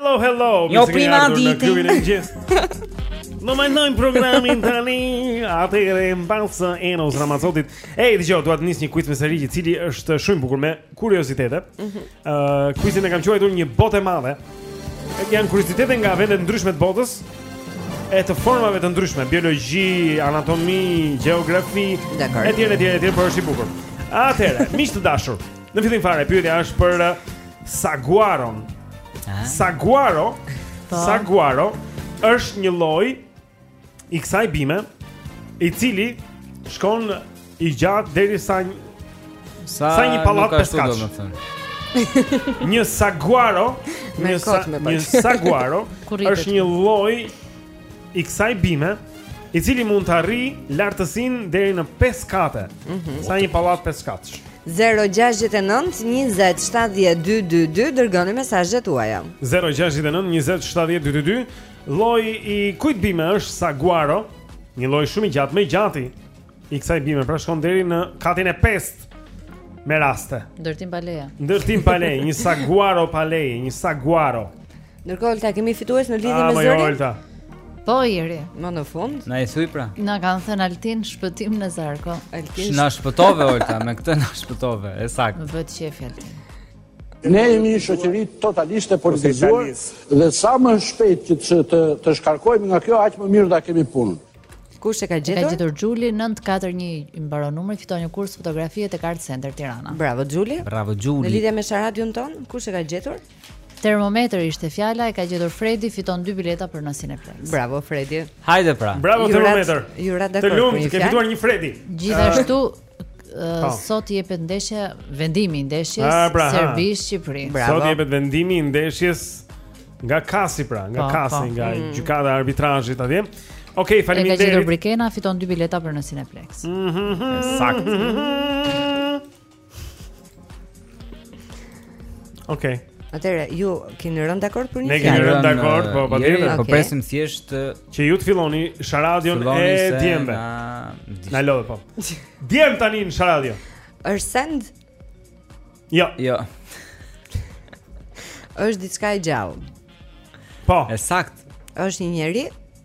Hello, hello. Io prima di te. Domethënë programin tani. Atëherë mbas Eros Ramazzottit. Ej, dëgjo, dua të nis një kuiz me seri i cili është shumë i bukur me kuriozitete uh, mhm. Kuizin e kam quajtur një botë e madhe. E janë kuriozitete nga vende të ndryshme të botës E të formave të ndryshme Biologji, anatomi, gjeografi E tjere, e tjere, e tjere, por po është i bukur. Atëherë, miq të dashur, në fillim fare, pyetja është për Saguaron. Ah. Saguaro, po. Saguaro është një lloj i kësaj bime i cili shkon i gjatë deri sa një, sa, sa një pallat pesëkatësh. Një saguaro, një, sa, një saguaro është një lloj i kësaj bime, i cili mund të arrijë lartësinë deri në 5 kate, mm -hmm. sa një pallat 5 katësh. 0-6-9-20-7-12-2 Dërgoni mesazhet tuaja 0-6-9-20-7-12-2 Lloj i kujt bime është Saguaro Një lloj shumë i gjatë më i gjati I kësaj bime, pra shkon deri në katin e pestë me raste. Ndërtim pa leje. Ndërtim pa leje, një saguaro pa leje, një saguaro. Ndërkohë Olta kemi fitues në lidhje me zërin. Ah, Olta. Po Iri, më në fund. Na i thuj pra. Na kanë thënë Altin Shpëtim Nazarko. Altin. Na shpëtove Olta, me këtë na shpëtove, e saktë. Më bëhet qejfi Altin. Ne jemi një shoqëri totalisht e politizuar dhe sa më shpejt që të të, të shkarkohemi nga kjo aq më mirë ta kemi punën. Kush e ka gjetur? Ka gjetur Xhuli 941 i mbaron numri, fiton një kurs fotografie tek Art Center Tirana. Bravo Xhuli. Bravo Xhuli. Në lidhje me Sharadion tonë, kush e ka gjetur? Termometër ishte fjala, e ka gjetur Fredi, fiton dy bileta për në Cineplex. Bravo Fredi. Hajde pra. Bravo Termometër. Ju ra dakord. Të lumtë, ke fituar një Fredi. Gjithashtu Po. sot jepet ndeshja vendimi i ndeshjes, ah, pra, Serbi Shqipëri. Bravo. Sot jepet vendimi i ndeshjes nga Kasi pra, nga pa, po, Kasi, pa. Po. nga mm. gjykata e arbitrazhit atje. Okej, okay, faleminderit. E ka gjetur Brikena fiton dy bileta për në Cineplex. Mhm. Mm Saktë. Okej. Okay. Atëherë ju keni rënë dakord për një fjalë? Ne kemi rënë dakord, po uh, patjetër. Okay. Po presim thjesht uh, që ju të filloni Sharadion e djemve. Na lodh po. Djem tani në Sharadio. Është send? Jo. Jo. Është diçka e gjallë. Po. E saktë. Është një njeri?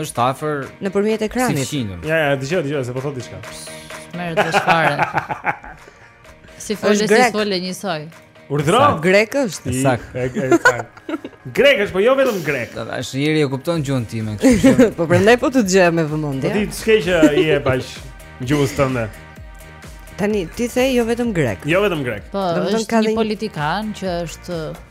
Është afër nëpërmjet ekranit. Si qindën. Ja, ja, dëgjoj, dëgjoj se po thotë diçka. Merr të shfarë. Si folë, si folë një soj. Urdhro? Grek është. Saktë. Grek është, po jo vetëm grek. Veç njëri e kupton gjuhën time kështu. Po prandaj po të dëgjoj me vëmendje. Po ti çka që i e bash gjuhës tënde? Tani ti the jo vetëm grek. Jo vetëm grek. Po, është një politikan që është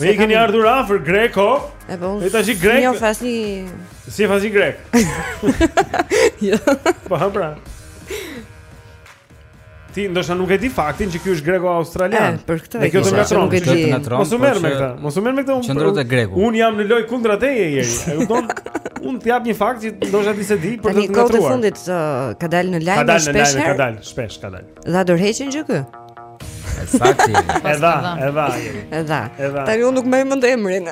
Ne i keni ardhur afër Greko. E po. Ai tashi grek. Jo, fasi. Si fasi Grek. Jo. Po pra. Ti ndoshta nuk e di faktin që ky është greko australian. Eh, për këtë. Dhe kjo të ngatërron, të ngatërron. Mos u merr me këtë. Mos u merr me këtë. Qëndro te greku. Unë jam në lojë kundra teje Iri. E kupton? Unë të jap një fakt që ndoshta ti s'e di për të ngatërruar. Në kohët e fundit uh, ka dalë në lajme shpesh. Ka dalë, ka dalë, shpesh ka dalë. Dha dorëheqjen gjë ky? Saktë. E dha, e dha. E dha. Tani unë nuk mbaj mend emrin.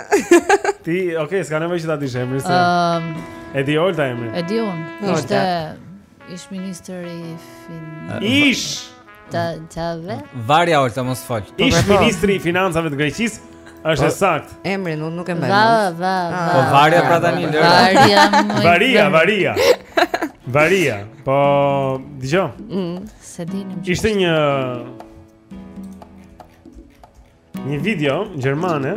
Ti, okay, s'ka nevojë që ta dish emrin se. Ëm. Ehm, e di Olta emrin. E di unë. Ishte ish ministër i fin. Ish. Ta ta ve. Varja Olta mos fol. Ish ministri i financave të Greqisë. Është e po, saktë. Emrin unë nuk e mbaj. Va, va, va. Po varja pra tani lër. Varja. Varia, varia. Varia. Po dëgjoj. Mm, s'e dinim. Ishte një një video gjermane.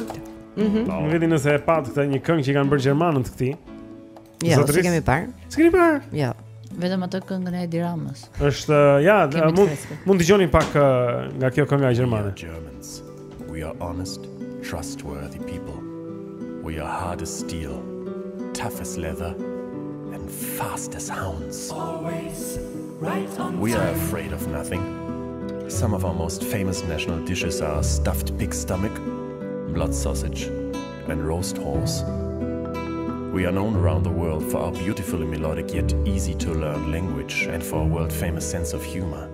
Mhm. Mm nuk e di nëse e patë këtë një këngë që kanë bërë gjermanët këtij. Jo, Zotris? s'e kemi parë. S'e kemi parë? Jo. Vetëm atë këngën e Edi Ramës. Është ja, kemi mund të dëgjojmë pak uh, nga kjo kënga gjermane. Germans. We are honest, trustworthy people. We are hard as steel, tough as leather and fast as hounds. Always right on We are afraid of nothing. Some of our most famous national dishes are stuffed pig stomach, blood sausage, and roast horse. We are known around the world for our beautifully melodic yet easy to learn language and for our world famous sense of humor.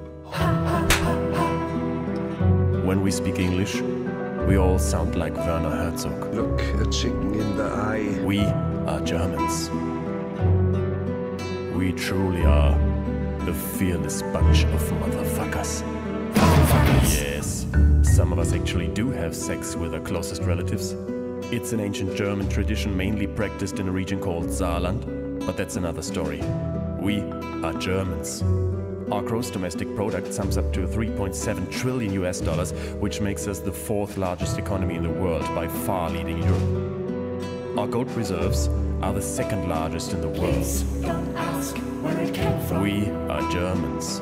When we speak English, we all sound like Werner Herzog. Look a chicken in the eye. We are Germans. We truly are the fearless bunch of motherfuckers. Motherfuckers! Yes, some of us actually do have sex with our closest relatives. It's an ancient German tradition mainly practiced in a region called Saarland, but that's another story. We are Germans. Our gross domestic product sums up to 3.7 trillion US dollars, which makes us the fourth largest economy in the world, by far leading Europe. Our gold reserves are the second largest in the world. We are Germans.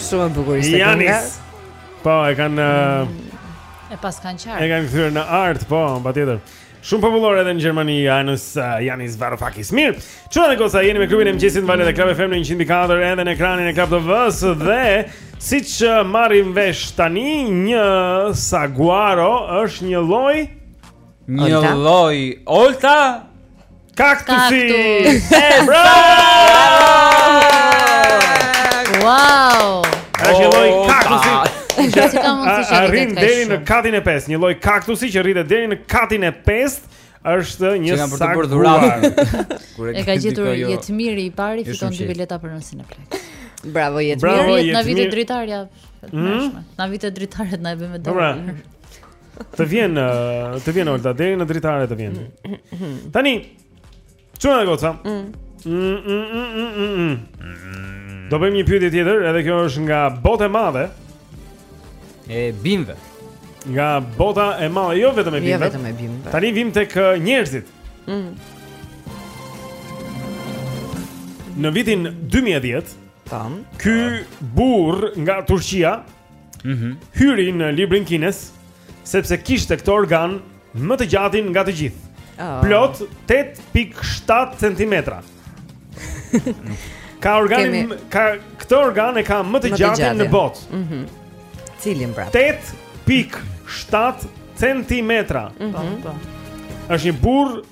Shumë e bukur ishte kënga. Janis. Po, e kanë e pas kanë qarë. E kanë kthyer në art, po, patjetër. Shumë popullor edhe në Gjermani, Janis uh, Janis Varoufakis. Mirë. Çuna edhe goca jeni me klubin e mëngjesit te valët e Club FM në 104 edhe në ekranin e Club TV-s dhe siç uh, marrim vesh tani një saguaro është një lloj një lloj Olta Kaktusi! Hey, bravo! Wow! Është një lloj oh, kaktusi. Është kam mund të shkoj. Arrin deri në katin e 5, një lloj kaktusi që rritet deri në katin e 5 është një saguaro për dhuratë. E ka gjetur jo. Jetmiri i pari fiton dy bileta për Nosin e plak. Bravo Jetmiri, na vite dritarja. Hmm? Na vite dritaret na e bëmë dorë. Të vjen, të vjen Olta deri në dritare të vjen. Tani çuna e goca. Mm. Mm, mm, Do bëjmë një pyetje tjetër, edhe kjo është nga bota e madhe e bimëve. Nga bota e madhe, jo vetëm e bimëve. Jo vetëm e bimëve. Tani vim tek njerëzit. Mm. Në vitin 2010, tam, ky burrë nga Turqia, mm -hmm. hyri në librin Guinness sepse kishte këtë organ më të gjatin nga të gjithë. Oh. Plot 8.7 cm. ka organin Kemi... ka këtë organ e ka më të, më të gjatin në botë. Mhm. Mm Cilin pra? 8.7 cm. Mhm. Mm Është një burrë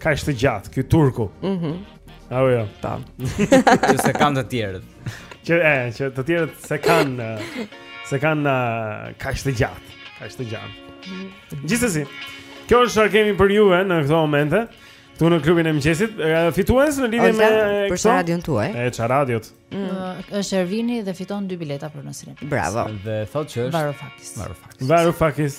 Kaq të gjatë, ky turku Mhm Apo jo Ta Që s'e kanë të tjerët Që e, që të tjerët s'e kanë S'e kanë Kaq të gjatë Kaq të gjatë mhm. Gjithsesi Kjo është ça kemi për juve në këto momente Këtu në klubin e mëngjesit Fitues në lidhje me Për shë radion tuaj E që radiot mm. është Ervini dhe fiton dy bileta për nësërin Bravo Dhe thotë që është Varufakis Varufakis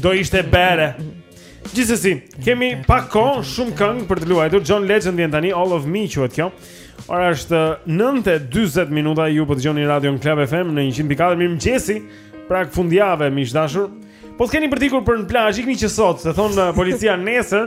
Do ishte bërë. Gjithsesi, kemi pak kohë, shumë këngë për të luajtur. John Legend vjen tani All of Me quhet kjo. Ora është 9:40 minuta, ju po dëgjoni radion Club FM në 104. Mirëmëngjesi. Prag fundjavë miq të dashur. Po s'keni për t'ikur për në plazh, ikni që sot, se thonë uh, policia nesër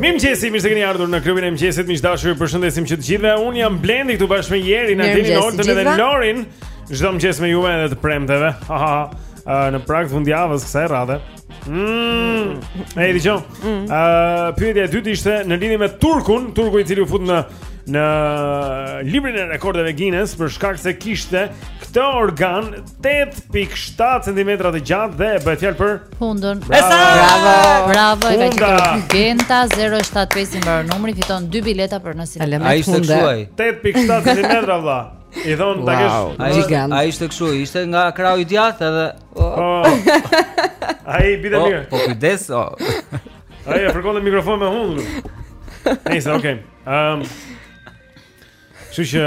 Mirëmëngjesi, mirë se keni ardhur në klubin e mëngjesit. Miq të dashur, përshëndesim që të gjithëve. Unë jam Blendi këtu bashkë me jeri Në diri në olëtën edhe Lorin. Çdo mëngjes me juve edhe të premteve në prag të fundjavës kësaj radhe. Mmm E di që mm. Pyetja e dytë ishte në lidhje me turkun, turku i cili u fut në në librin e rekordeve Guinness për shkak se kishte këtë organ 8.7 cm të gjatë dhe bëhet fjalë për hundën. Bravo. Bravo. Bravo. Ai ka qenë Genta 075 i mbaron numri fiton dy bileta për në sinema. Ai ishte këshuaj. 8.7 cm vëlla. I thonë ta kesh. Ai ishte ai ishte kështu, ishte nga krahu i djathtë edhe. Oh. Ai i bie oh, mirë. Po kujdes. Oh. Ai e fërkon mikrofonin me hundën. Nice, okay. Ehm. Um, Shushë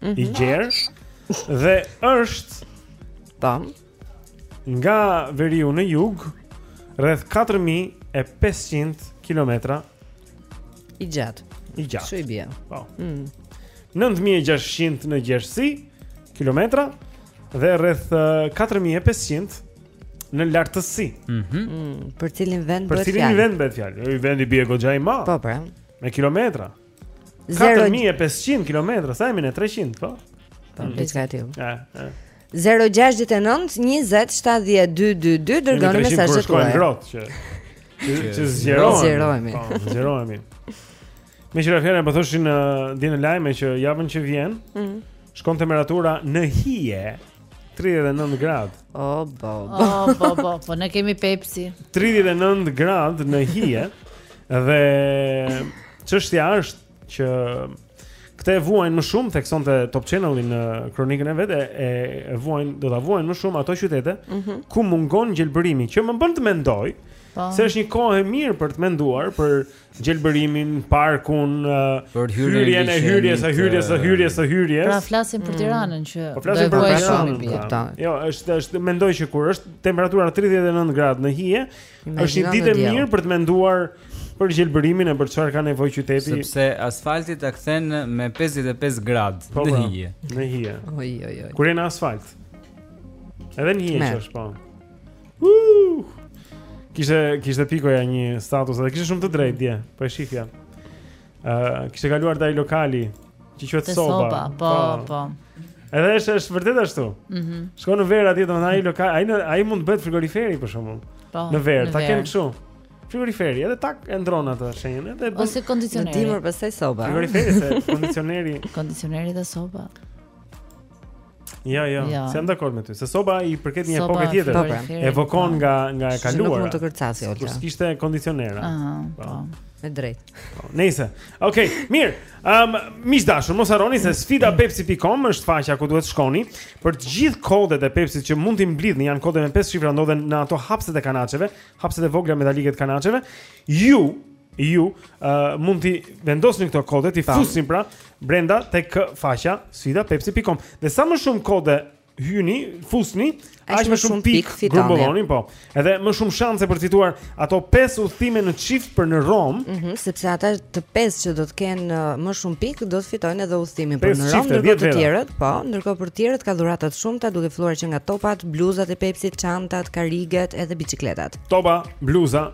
mhm. i gjerë dhe është tan nga veriu në jug rreth 4500 kilometra i gjatë. I gjatë. Ça i bie. Po. Mm. 9600 në gjerësi kilometra dhe rreth 4500 në lartësi. Mhm. Mm mm, për cilin vend bëhet fjalë? Për cilin vend bëhet fjalë? Ai vendi bie goxha i madh. Po, pra. Me kilometra. 4500 kilometra, sa jemi ne, 300, po? Po, mm. diçka e tillë. Ja, ja. 069 20 70 222 dërgoni mesazhet tuaja. Kemi 300 grot që që zgjerohemi. Zgjerohemi. Po, zgjerohemi. Meqë ra fjala po thoshin uh, dje në lajme që javën që vjen, mm. shkon temperatura në hije. 39 gradë. Oh, bo, bo. Oh, bo, bo, po ne kemi Pepsi. 39 gradë në hije dhe çështja është që këtë e vuajnë më shumë theksonte Top Channel-i në kronikën e vet e, e vuajnë do ta vuajnë më shumë ato qytete mm -hmm. ku mungon gjelbërimi që më bën të mendoj po. se është një kohë e mirë për të menduar për gjelbërimin, parkun, për hyrjen e hyrjes, e hyrjes, e hyrjes, e hyrjes. Pra flasim për mm. Tiranën që po flasim për Tiranën, po. po. Jo, është është mendoj që kur është temperatura 39 gradë në hije, është një ditë e mirë për të menduar për gjelbërimin e për çfarë ka nevojë qyteti. Sepse asfalti ta kthen me 55 gradë po, në hije. Në hije. Oj oj oj. Kur je në asfalt. Edhe në hije ç'është po. Uh! Kishte kishte Pikoja një status dhe kishte shumë të drejtë dje, po e shihja. Ë, uh, kishte kaluar te ai lokali që quhet Soba. soba, po, po. Edhe është është vërtet ashtu. Mhm. Mm Shkon në verë atje, domethënë ai lokal, ai në- ai mund të bëhet frigoriferi për shembull. Po. Në verë, ta kenë kështu. Frigoriferi, edhe tak e ndron atë shenjën, edhe e bën ose Në dimër kondicioneri. pastaj soba. frigoriferi se kondicioneri. Kondicioneri dhe soba. Ja, ja, ja. se jam dakord me ty. Se soba i përket një epoke tjetër. Po, po. Evokon po. nga nga e kaluara. Nuk mund të kërcasi Olga. Kur s'kishte kondicionera. Ëh, ah, po. po. Ke të drejtë. Nëse. Okej, okay, mirë. Ehm, um, miq të dashur, mos harroni se sfidapepsi.com është faqja ku duhet të shkoni për të gjithë kodet e Pepsit që mund t'i mblidhni, janë kode me pesë shifra ndodhen në ato hapëset e kanaçeve, hapëset e vogla metalike të kanaçeve. Ju Ju uh, mund t'i vendosni këto kode, t'i fusni pra brenda tek faqja sfidapepsi.com. Dhe sa më shumë kode hyni, fusni, aq më shumë pikë grumbulloni, po. Edhe më shumë shanse për të fituar ato 5 udhëtime në çift për në Romë. Mhm, mm sepse ata të 5 që do të kenë uh, më shumë pikë do të fitojnë edhe udhëtimin për në Romë, ndërkohë të tjerët, po, ndërkohë për të tjerët ka dhurata të shumta duke filluar që nga topat, bluzat e Pepsit, çantat, karriget, edhe biçikletat. Topa, bluza,